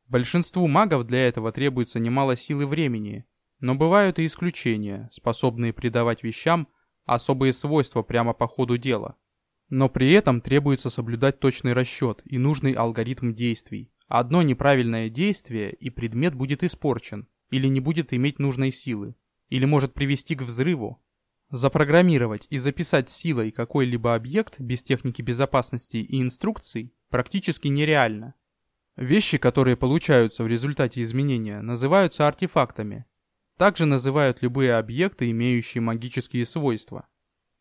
Большинству магов для этого требуется немало сил и времени, но бывают и исключения, способные придавать вещам особые свойства прямо по ходу дела. Но при этом требуется соблюдать точный расчет и нужный алгоритм действий. Одно неправильное действие, и предмет будет испорчен, или не будет иметь нужной силы, или может привести к взрыву. Запрограммировать и записать силой какой-либо объект без техники безопасности и инструкций практически нереально. Вещи, которые получаются в результате изменения, называются артефактами, также называют любые объекты, имеющие магические свойства.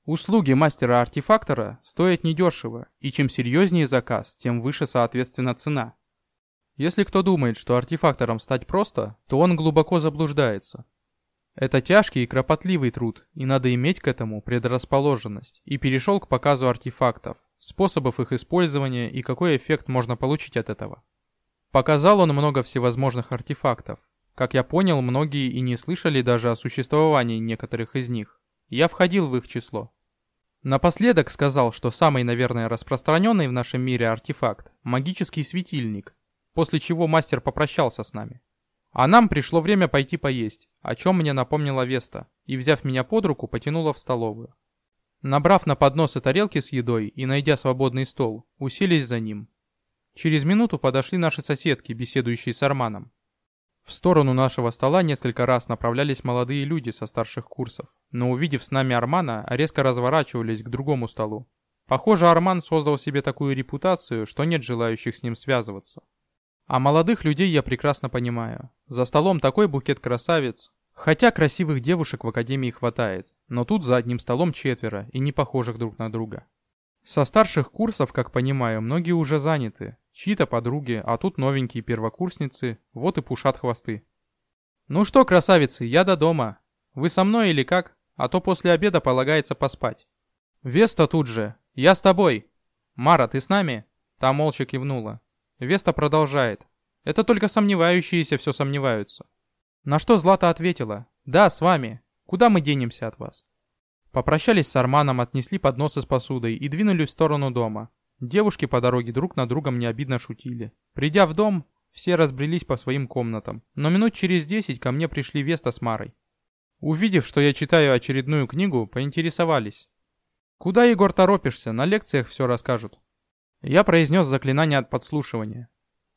Услуги мастера-артефактора стоят недешево, и чем серьезнее заказ, тем выше соответственно цена. Если кто думает, что артефактором стать просто, то он глубоко заблуждается. Это тяжкий и кропотливый труд, и надо иметь к этому предрасположенность, и перешел к показу артефактов, способов их использования и какой эффект можно получить от этого. Показал он много всевозможных артефактов, как я понял, многие и не слышали даже о существовании некоторых из них. Я входил в их число. Напоследок сказал, что самый, наверное, распространенный в нашем мире артефакт – магический светильник, после чего мастер попрощался с нами. А нам пришло время пойти поесть, о чем мне напомнила Веста, и, взяв меня под руку, потянула в столовую. Набрав на подносы тарелки с едой и найдя свободный стол, уселись за ним. Через минуту подошли наши соседки, беседующие с Арманом. В сторону нашего стола несколько раз направлялись молодые люди со старших курсов, но увидев с нами Армана, резко разворачивались к другому столу. Похоже, Арман создал себе такую репутацию, что нет желающих с ним связываться. А молодых людей я прекрасно понимаю. За столом такой букет красавиц. Хотя красивых девушек в академии хватает, но тут за одним столом четверо и не похожих друг на друга. Со старших курсов, как понимаю, многие уже заняты, Чьи-то подруги, а тут новенькие первокурсницы, вот и пушат хвосты. «Ну что, красавицы, я до дома. Вы со мной или как? А то после обеда полагается поспать». «Веста тут же. Я с тобой». «Мара, ты с нами?» Та молча кивнула. Веста продолжает. «Это только сомневающиеся все сомневаются». На что Злата ответила. «Да, с вами. Куда мы денемся от вас?» Попрощались с Арманом, отнесли подносы с посудой и двинули в сторону дома. Девушки по дороге друг на другом не обидно шутили. Придя в дом, все разбрелись по своим комнатам, но минут через десять ко мне пришли Веста с Марой. Увидев, что я читаю очередную книгу, поинтересовались. «Куда, Егор, торопишься? На лекциях все расскажут». Я произнес заклинание от подслушивания.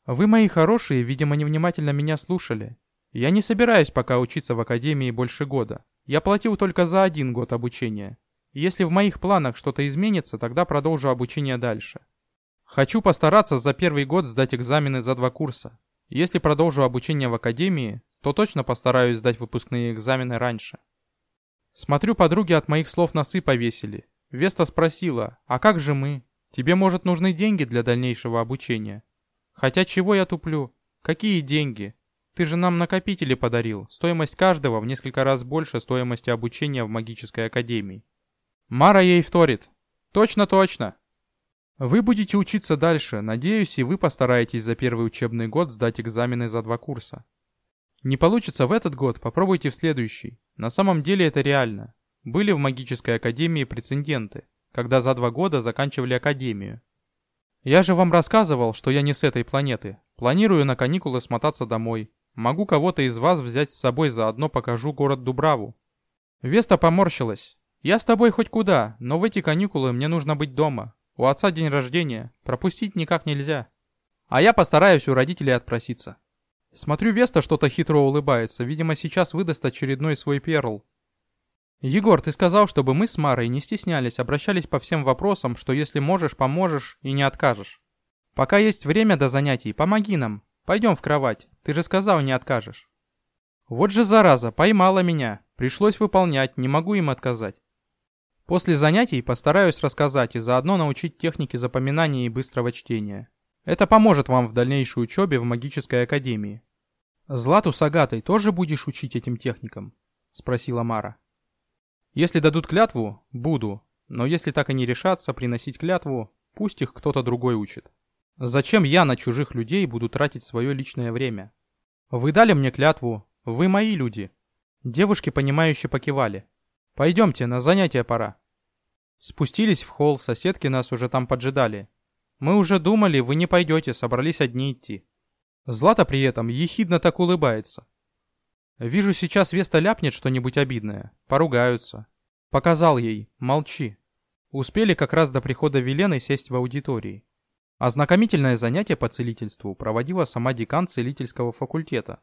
«Вы, мои хорошие, видимо, невнимательно меня слушали. Я не собираюсь пока учиться в академии больше года. Я платил только за один год обучения. Если в моих планах что-то изменится, тогда продолжу обучение дальше. Хочу постараться за первый год сдать экзамены за два курса. Если продолжу обучение в академии, то точно постараюсь сдать выпускные экзамены раньше. Смотрю, подруги от моих слов носы повесили. Веста спросила, а как же мы? Тебе, может, нужны деньги для дальнейшего обучения? Хотя чего я туплю? Какие деньги? Ты же нам накопители подарил. Стоимость каждого в несколько раз больше стоимости обучения в магической академии. Мара ей вторит. Точно-точно. Вы будете учиться дальше, надеюсь, и вы постараетесь за первый учебный год сдать экзамены за два курса. Не получится в этот год, попробуйте в следующий. На самом деле это реально. Были в магической академии прецеденты, когда за два года заканчивали академию. Я же вам рассказывал, что я не с этой планеты. Планирую на каникулы смотаться домой. Могу кого-то из вас взять с собой, заодно покажу город Дубраву. Веста поморщилась. Я с тобой хоть куда, но в эти каникулы мне нужно быть дома. У отца день рождения, пропустить никак нельзя. А я постараюсь у родителей отпроситься. Смотрю, Веста что-то хитро улыбается, видимо, сейчас выдаст очередной свой перл. Егор, ты сказал, чтобы мы с Марой не стеснялись, обращались по всем вопросам, что если можешь, поможешь и не откажешь. Пока есть время до занятий, помоги нам. Пойдем в кровать, ты же сказал, не откажешь. Вот же зараза, поймала меня. Пришлось выполнять, не могу им отказать. После занятий постараюсь рассказать и заодно научить технике запоминания и быстрого чтения. Это поможет вам в дальнейшей учебе в магической академии. Злату с Агатой тоже будешь учить этим техникам? Спросила Мара. Если дадут клятву, буду. Но если так и не решатся приносить клятву, пусть их кто-то другой учит. Зачем я на чужих людей буду тратить свое личное время? Вы дали мне клятву, вы мои люди. Девушки, понимающе покивали. Пойдемте, на занятия пора. Спустились в холл, соседки нас уже там поджидали. Мы уже думали, вы не пойдете, собрались одни идти. Злата при этом ехидно так улыбается. Вижу, сейчас Веста ляпнет что-нибудь обидное. Поругаются. Показал ей. Молчи. Успели как раз до прихода Велены сесть в аудитории. Ознакомительное занятие по целительству проводила сама декан целительского факультета.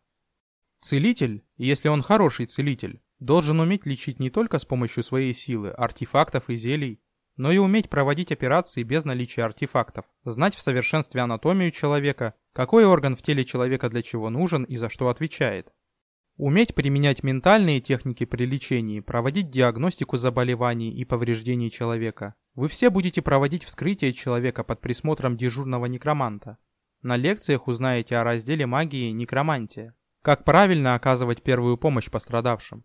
Целитель, если он хороший целитель, должен уметь лечить не только с помощью своей силы, артефактов и зелий, но и уметь проводить операции без наличия артефактов, знать в совершенстве анатомию человека, какой орган в теле человека для чего нужен и за что отвечает. Уметь применять ментальные техники при лечении, проводить диагностику заболеваний и повреждений человека. Вы все будете проводить вскрытие человека под присмотром дежурного некроманта. На лекциях узнаете о разделе магии некромантия. Как правильно оказывать первую помощь пострадавшим.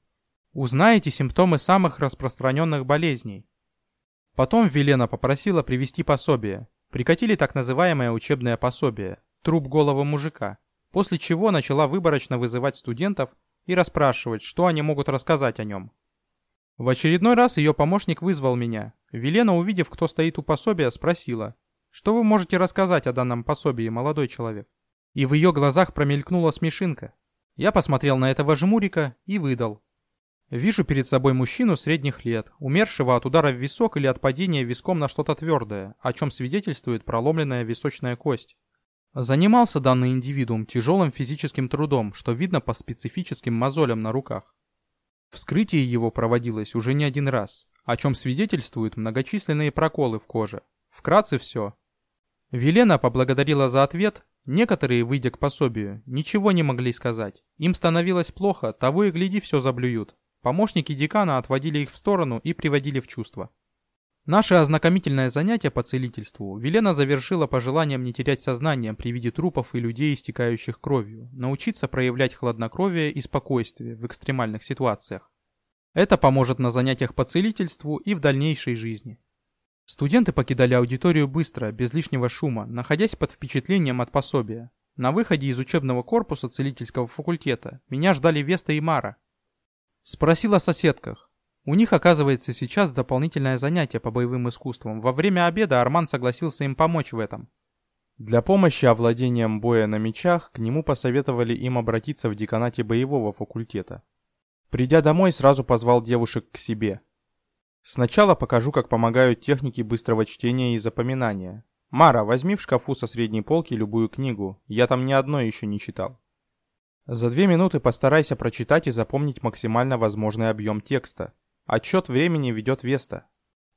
Узнаете симптомы самых распространенных болезней. Потом Велена попросила привести пособие. Прикатили так называемое учебное пособие «Труп головы мужика», после чего начала выборочно вызывать студентов и расспрашивать, что они могут рассказать о нем. В очередной раз ее помощник вызвал меня. Велена, увидев, кто стоит у пособия, спросила, «Что вы можете рассказать о данном пособии, молодой человек?» И в ее глазах промелькнула смешинка. Я посмотрел на этого жмурика и выдал. Вижу перед собой мужчину средних лет, умершего от удара в висок или от падения виском на что-то твердое, о чем свидетельствует проломленная височная кость. Занимался данный индивидуум тяжелым физическим трудом, что видно по специфическим мозолям на руках. Вскрытие его проводилось уже не один раз, о чем свидетельствуют многочисленные проколы в коже. Вкратце все. Велена поблагодарила за ответ, некоторые, выйдя к пособию, ничего не могли сказать. Им становилось плохо, того и гляди все заблюют. Помощники декана отводили их в сторону и приводили в чувство. Наше ознакомительное занятие по целительству Велена завершила пожеланием не терять сознание при виде трупов и людей, истекающих кровью, научиться проявлять хладнокровие и спокойствие в экстремальных ситуациях. Это поможет на занятиях по целительству и в дальнейшей жизни. Студенты покидали аудиторию быстро, без лишнего шума, находясь под впечатлением от пособия. На выходе из учебного корпуса целительского факультета меня ждали Веста и Мара. Спросил о соседках. У них, оказывается, сейчас дополнительное занятие по боевым искусствам. Во время обеда Арман согласился им помочь в этом. Для помощи овладением боя на мечах к нему посоветовали им обратиться в деканате боевого факультета. Придя домой, сразу позвал девушек к себе. Сначала покажу, как помогают техники быстрого чтения и запоминания. Мара, возьми в шкафу со средней полки любую книгу, я там ни одной еще не читал. За две минуты постарайся прочитать и запомнить максимально возможный объем текста. Отчет времени ведет Веста.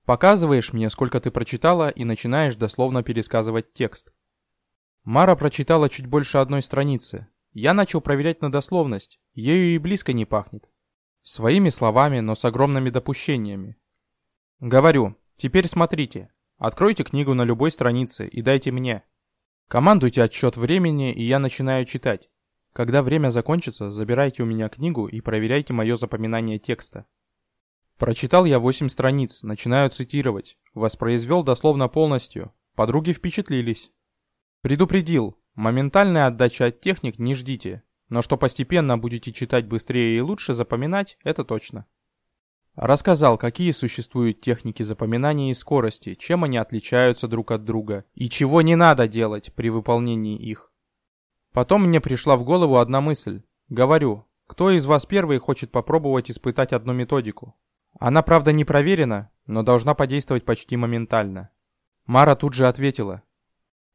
Показываешь мне, сколько ты прочитала, и начинаешь дословно пересказывать текст. Мара прочитала чуть больше одной страницы. Я начал проверять на дословность. Ею и близко не пахнет. Своими словами, но с огромными допущениями. Говорю, теперь смотрите. Откройте книгу на любой странице и дайте мне. Командуйте отчет времени, и я начинаю читать. Когда время закончится, забирайте у меня книгу и проверяйте мое запоминание текста. Прочитал я восемь страниц, начинаю цитировать. Воспроизвел дословно полностью. Подруги впечатлились. Предупредил, моментальная отдача от техник не ждите. Но что постепенно будете читать быстрее и лучше запоминать, это точно. Рассказал, какие существуют техники запоминания и скорости, чем они отличаются друг от друга, и чего не надо делать при выполнении их. Потом мне пришла в голову одна мысль. Говорю, кто из вас первый хочет попробовать испытать одну методику? Она, правда, не проверена, но должна подействовать почти моментально. Мара тут же ответила.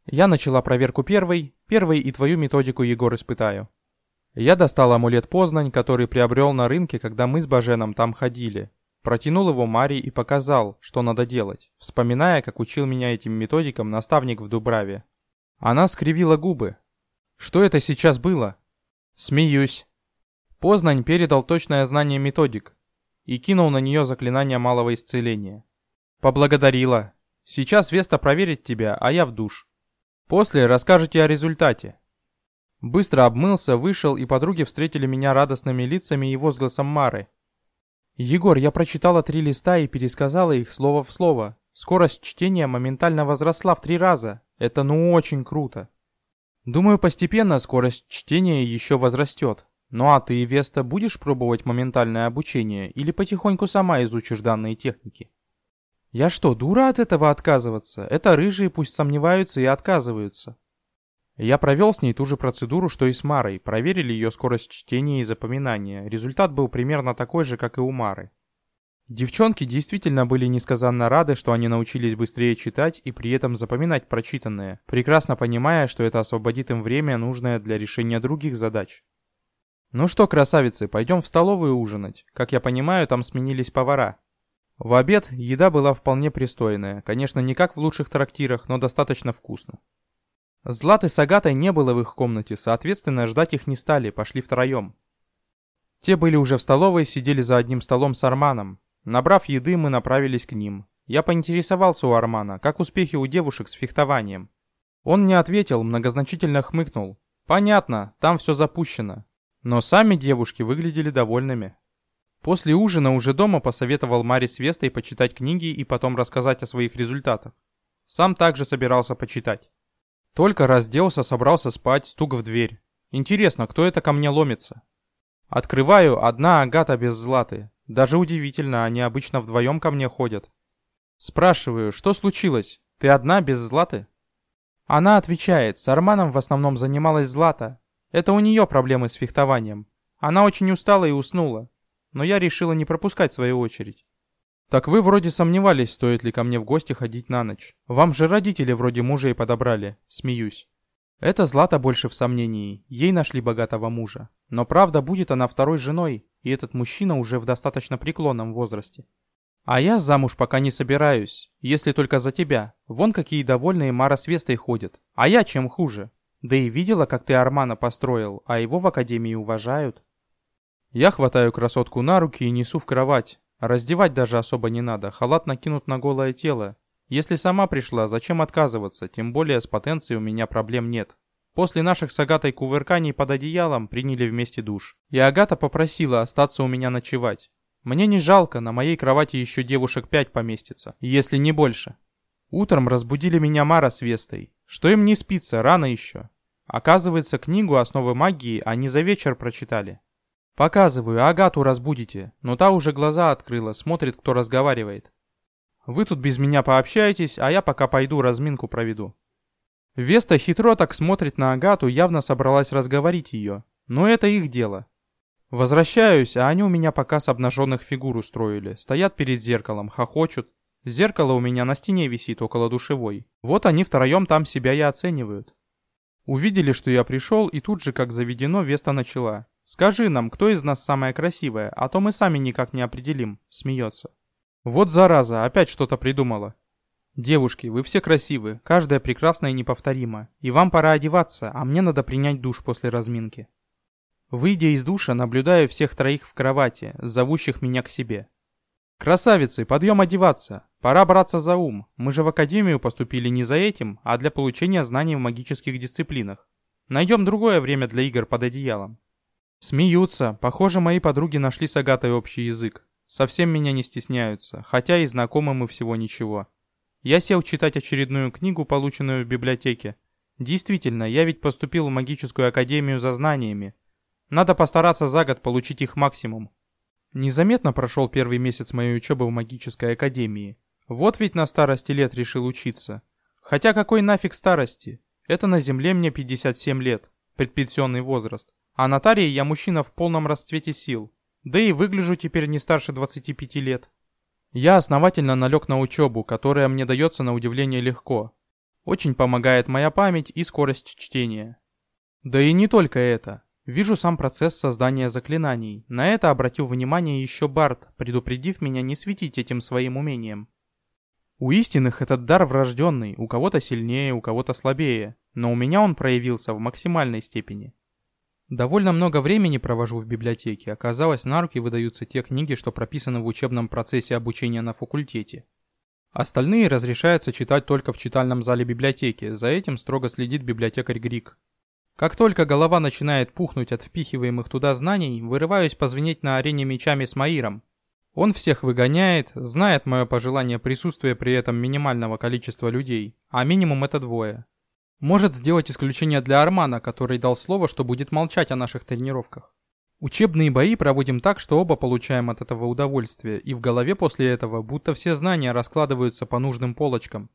Я начала проверку первой, первой и твою методику, Егор, испытаю. Я достал амулет Познань, который приобрел на рынке, когда мы с Баженом там ходили. Протянул его Маре и показал, что надо делать, вспоминая, как учил меня этим методикам наставник в Дубраве. Она скривила губы. Что это сейчас было? Смеюсь. Познань передал точное знание методик и кинул на нее заклинание малого исцеления. Поблагодарила. Сейчас Веста проверит тебя, а я в душ. После расскажете о результате. Быстро обмылся, вышел, и подруги встретили меня радостными лицами и возгласом Мары. «Егор, я прочитала три листа и пересказала их слово в слово. Скорость чтения моментально возросла в три раза. Это ну очень круто. Думаю, постепенно скорость чтения еще возрастет. Ну а ты, Веста, будешь пробовать моментальное обучение или потихоньку сама изучишь данные техники?» «Я что, дура от этого отказываться? Это рыжие пусть сомневаются и отказываются». Я провел с ней ту же процедуру, что и с Марой, проверили ее скорость чтения и запоминания. Результат был примерно такой же, как и у Мары. Девчонки действительно были несказанно рады, что они научились быстрее читать и при этом запоминать прочитанное, прекрасно понимая, что это освободит им время, нужное для решения других задач. «Ну что, красавицы, пойдем в столовую ужинать. Как я понимаю, там сменились повара». В обед еда была вполне пристойная, конечно, не как в лучших трактирах, но достаточно вкусно. Златы с Агатой не было в их комнате, соответственно, ждать их не стали, пошли втроем. Те были уже в столовой, сидели за одним столом с Арманом. Набрав еды, мы направились к ним. Я поинтересовался у Армана, как успехи у девушек с фехтованием. Он не ответил, многозначительно хмыкнул. Понятно, там все запущено. Но сами девушки выглядели довольными. После ужина уже дома посоветовал Маре с Вестой почитать книги и потом рассказать о своих результатах. Сам также собирался почитать. Только разделся, собрался спать, стук в дверь. Интересно, кто это ко мне ломится? Открываю, одна Агата без Златы. Даже удивительно, они обычно вдвоем ко мне ходят. Спрашиваю, что случилось? Ты одна без Златы? Она отвечает, с Арманом в основном занималась Злата. Это у нее проблемы с фехтованием. Она очень устала и уснула. Но я решила не пропускать свою очередь. «Так вы вроде сомневались, стоит ли ко мне в гости ходить на ночь. Вам же родители вроде мужей подобрали. Смеюсь». Это Злата больше в сомнении. Ей нашли богатого мужа. Но правда, будет она второй женой, и этот мужчина уже в достаточно преклонном возрасте. А я замуж пока не собираюсь, если только за тебя. Вон какие довольные Мара с Вестой ходят. А я чем хуже? Да и видела, как ты Армана построил, а его в академии уважают. Я хватаю красотку на руки и несу в кровать. Раздевать даже особо не надо, халат накинут на голое тело. Если сама пришла, зачем отказываться, тем более с потенцией у меня проблем нет. После наших с Агатой кувырканий под одеялом приняли вместе душ. И Агата попросила остаться у меня ночевать. Мне не жалко, на моей кровати еще девушек пять поместится, если не больше. Утром разбудили меня Мара с Вестой. Что им не спится, рано еще. Оказывается, книгу «Основы магии» они за вечер прочитали. Показываю, Агату разбудите, но та уже глаза открыла, смотрит, кто разговаривает. Вы тут без меня пообщаетесь, а я пока пойду разминку проведу. Веста хитро так смотрит на Агату, явно собралась разговорить ее. Но это их дело. Возвращаюсь, а они у меня пока с обнаженных фигур устроили. Стоят перед зеркалом, хохочут. Зеркало у меня на стене висит около душевой. Вот они втроем там себя и оценивают. Увидели, что я пришел, и тут же, как заведено, Веста начала. Скажи нам, кто из нас самая красивая, а то мы сами никак не определим», — смеется. «Вот зараза, опять что-то придумала». «Девушки, вы все красивы, каждая прекрасна и неповторима, и вам пора одеваться, а мне надо принять душ после разминки». Выйдя из душа, наблюдаю всех троих в кровати, зовущих меня к себе. «Красавицы, подъем одеваться! Пора браться за ум. Мы же в академию поступили не за этим, а для получения знаний в магических дисциплинах. Найдем другое время для игр под одеялом». Смеются. Похоже, мои подруги нашли с Агатой общий язык. Совсем меня не стесняются, хотя и знакомы мы всего ничего. Я сел читать очередную книгу, полученную в библиотеке. Действительно, я ведь поступил в магическую академию за знаниями. Надо постараться за год получить их максимум. Незаметно прошел первый месяц моей учебы в магической академии. Вот ведь на старости лет решил учиться. Хотя какой нафиг старости? Это на земле мне 57 лет, предпенсионный возраст. А на Тарии я мужчина в полном расцвете сил. Да и выгляжу теперь не старше 25 лет. Я основательно налег на учебу, которая мне дается на удивление легко. Очень помогает моя память и скорость чтения. Да и не только это. Вижу сам процесс создания заклинаний. На это обратил внимание еще Барт, предупредив меня не светить этим своим умением. У истинных этот дар врожденный, у кого-то сильнее, у кого-то слабее, но у меня он проявился в максимальной степени. Довольно много времени провожу в библиотеке, оказалось, на руки выдаются те книги, что прописаны в учебном процессе обучения на факультете. Остальные разрешается читать только в читальном зале библиотеки, за этим строго следит библиотекарь Грик. Как только голова начинает пухнуть от впихиваемых туда знаний, вырываюсь позвенеть на арене мечами с Маиром. Он всех выгоняет, знает мое пожелание присутствия при этом минимального количества людей, а минимум это двое. Может сделать исключение для Армана, который дал слово, что будет молчать о наших тренировках. Учебные бои проводим так, что оба получаем от этого удовольствие, и в голове после этого будто все знания раскладываются по нужным полочкам.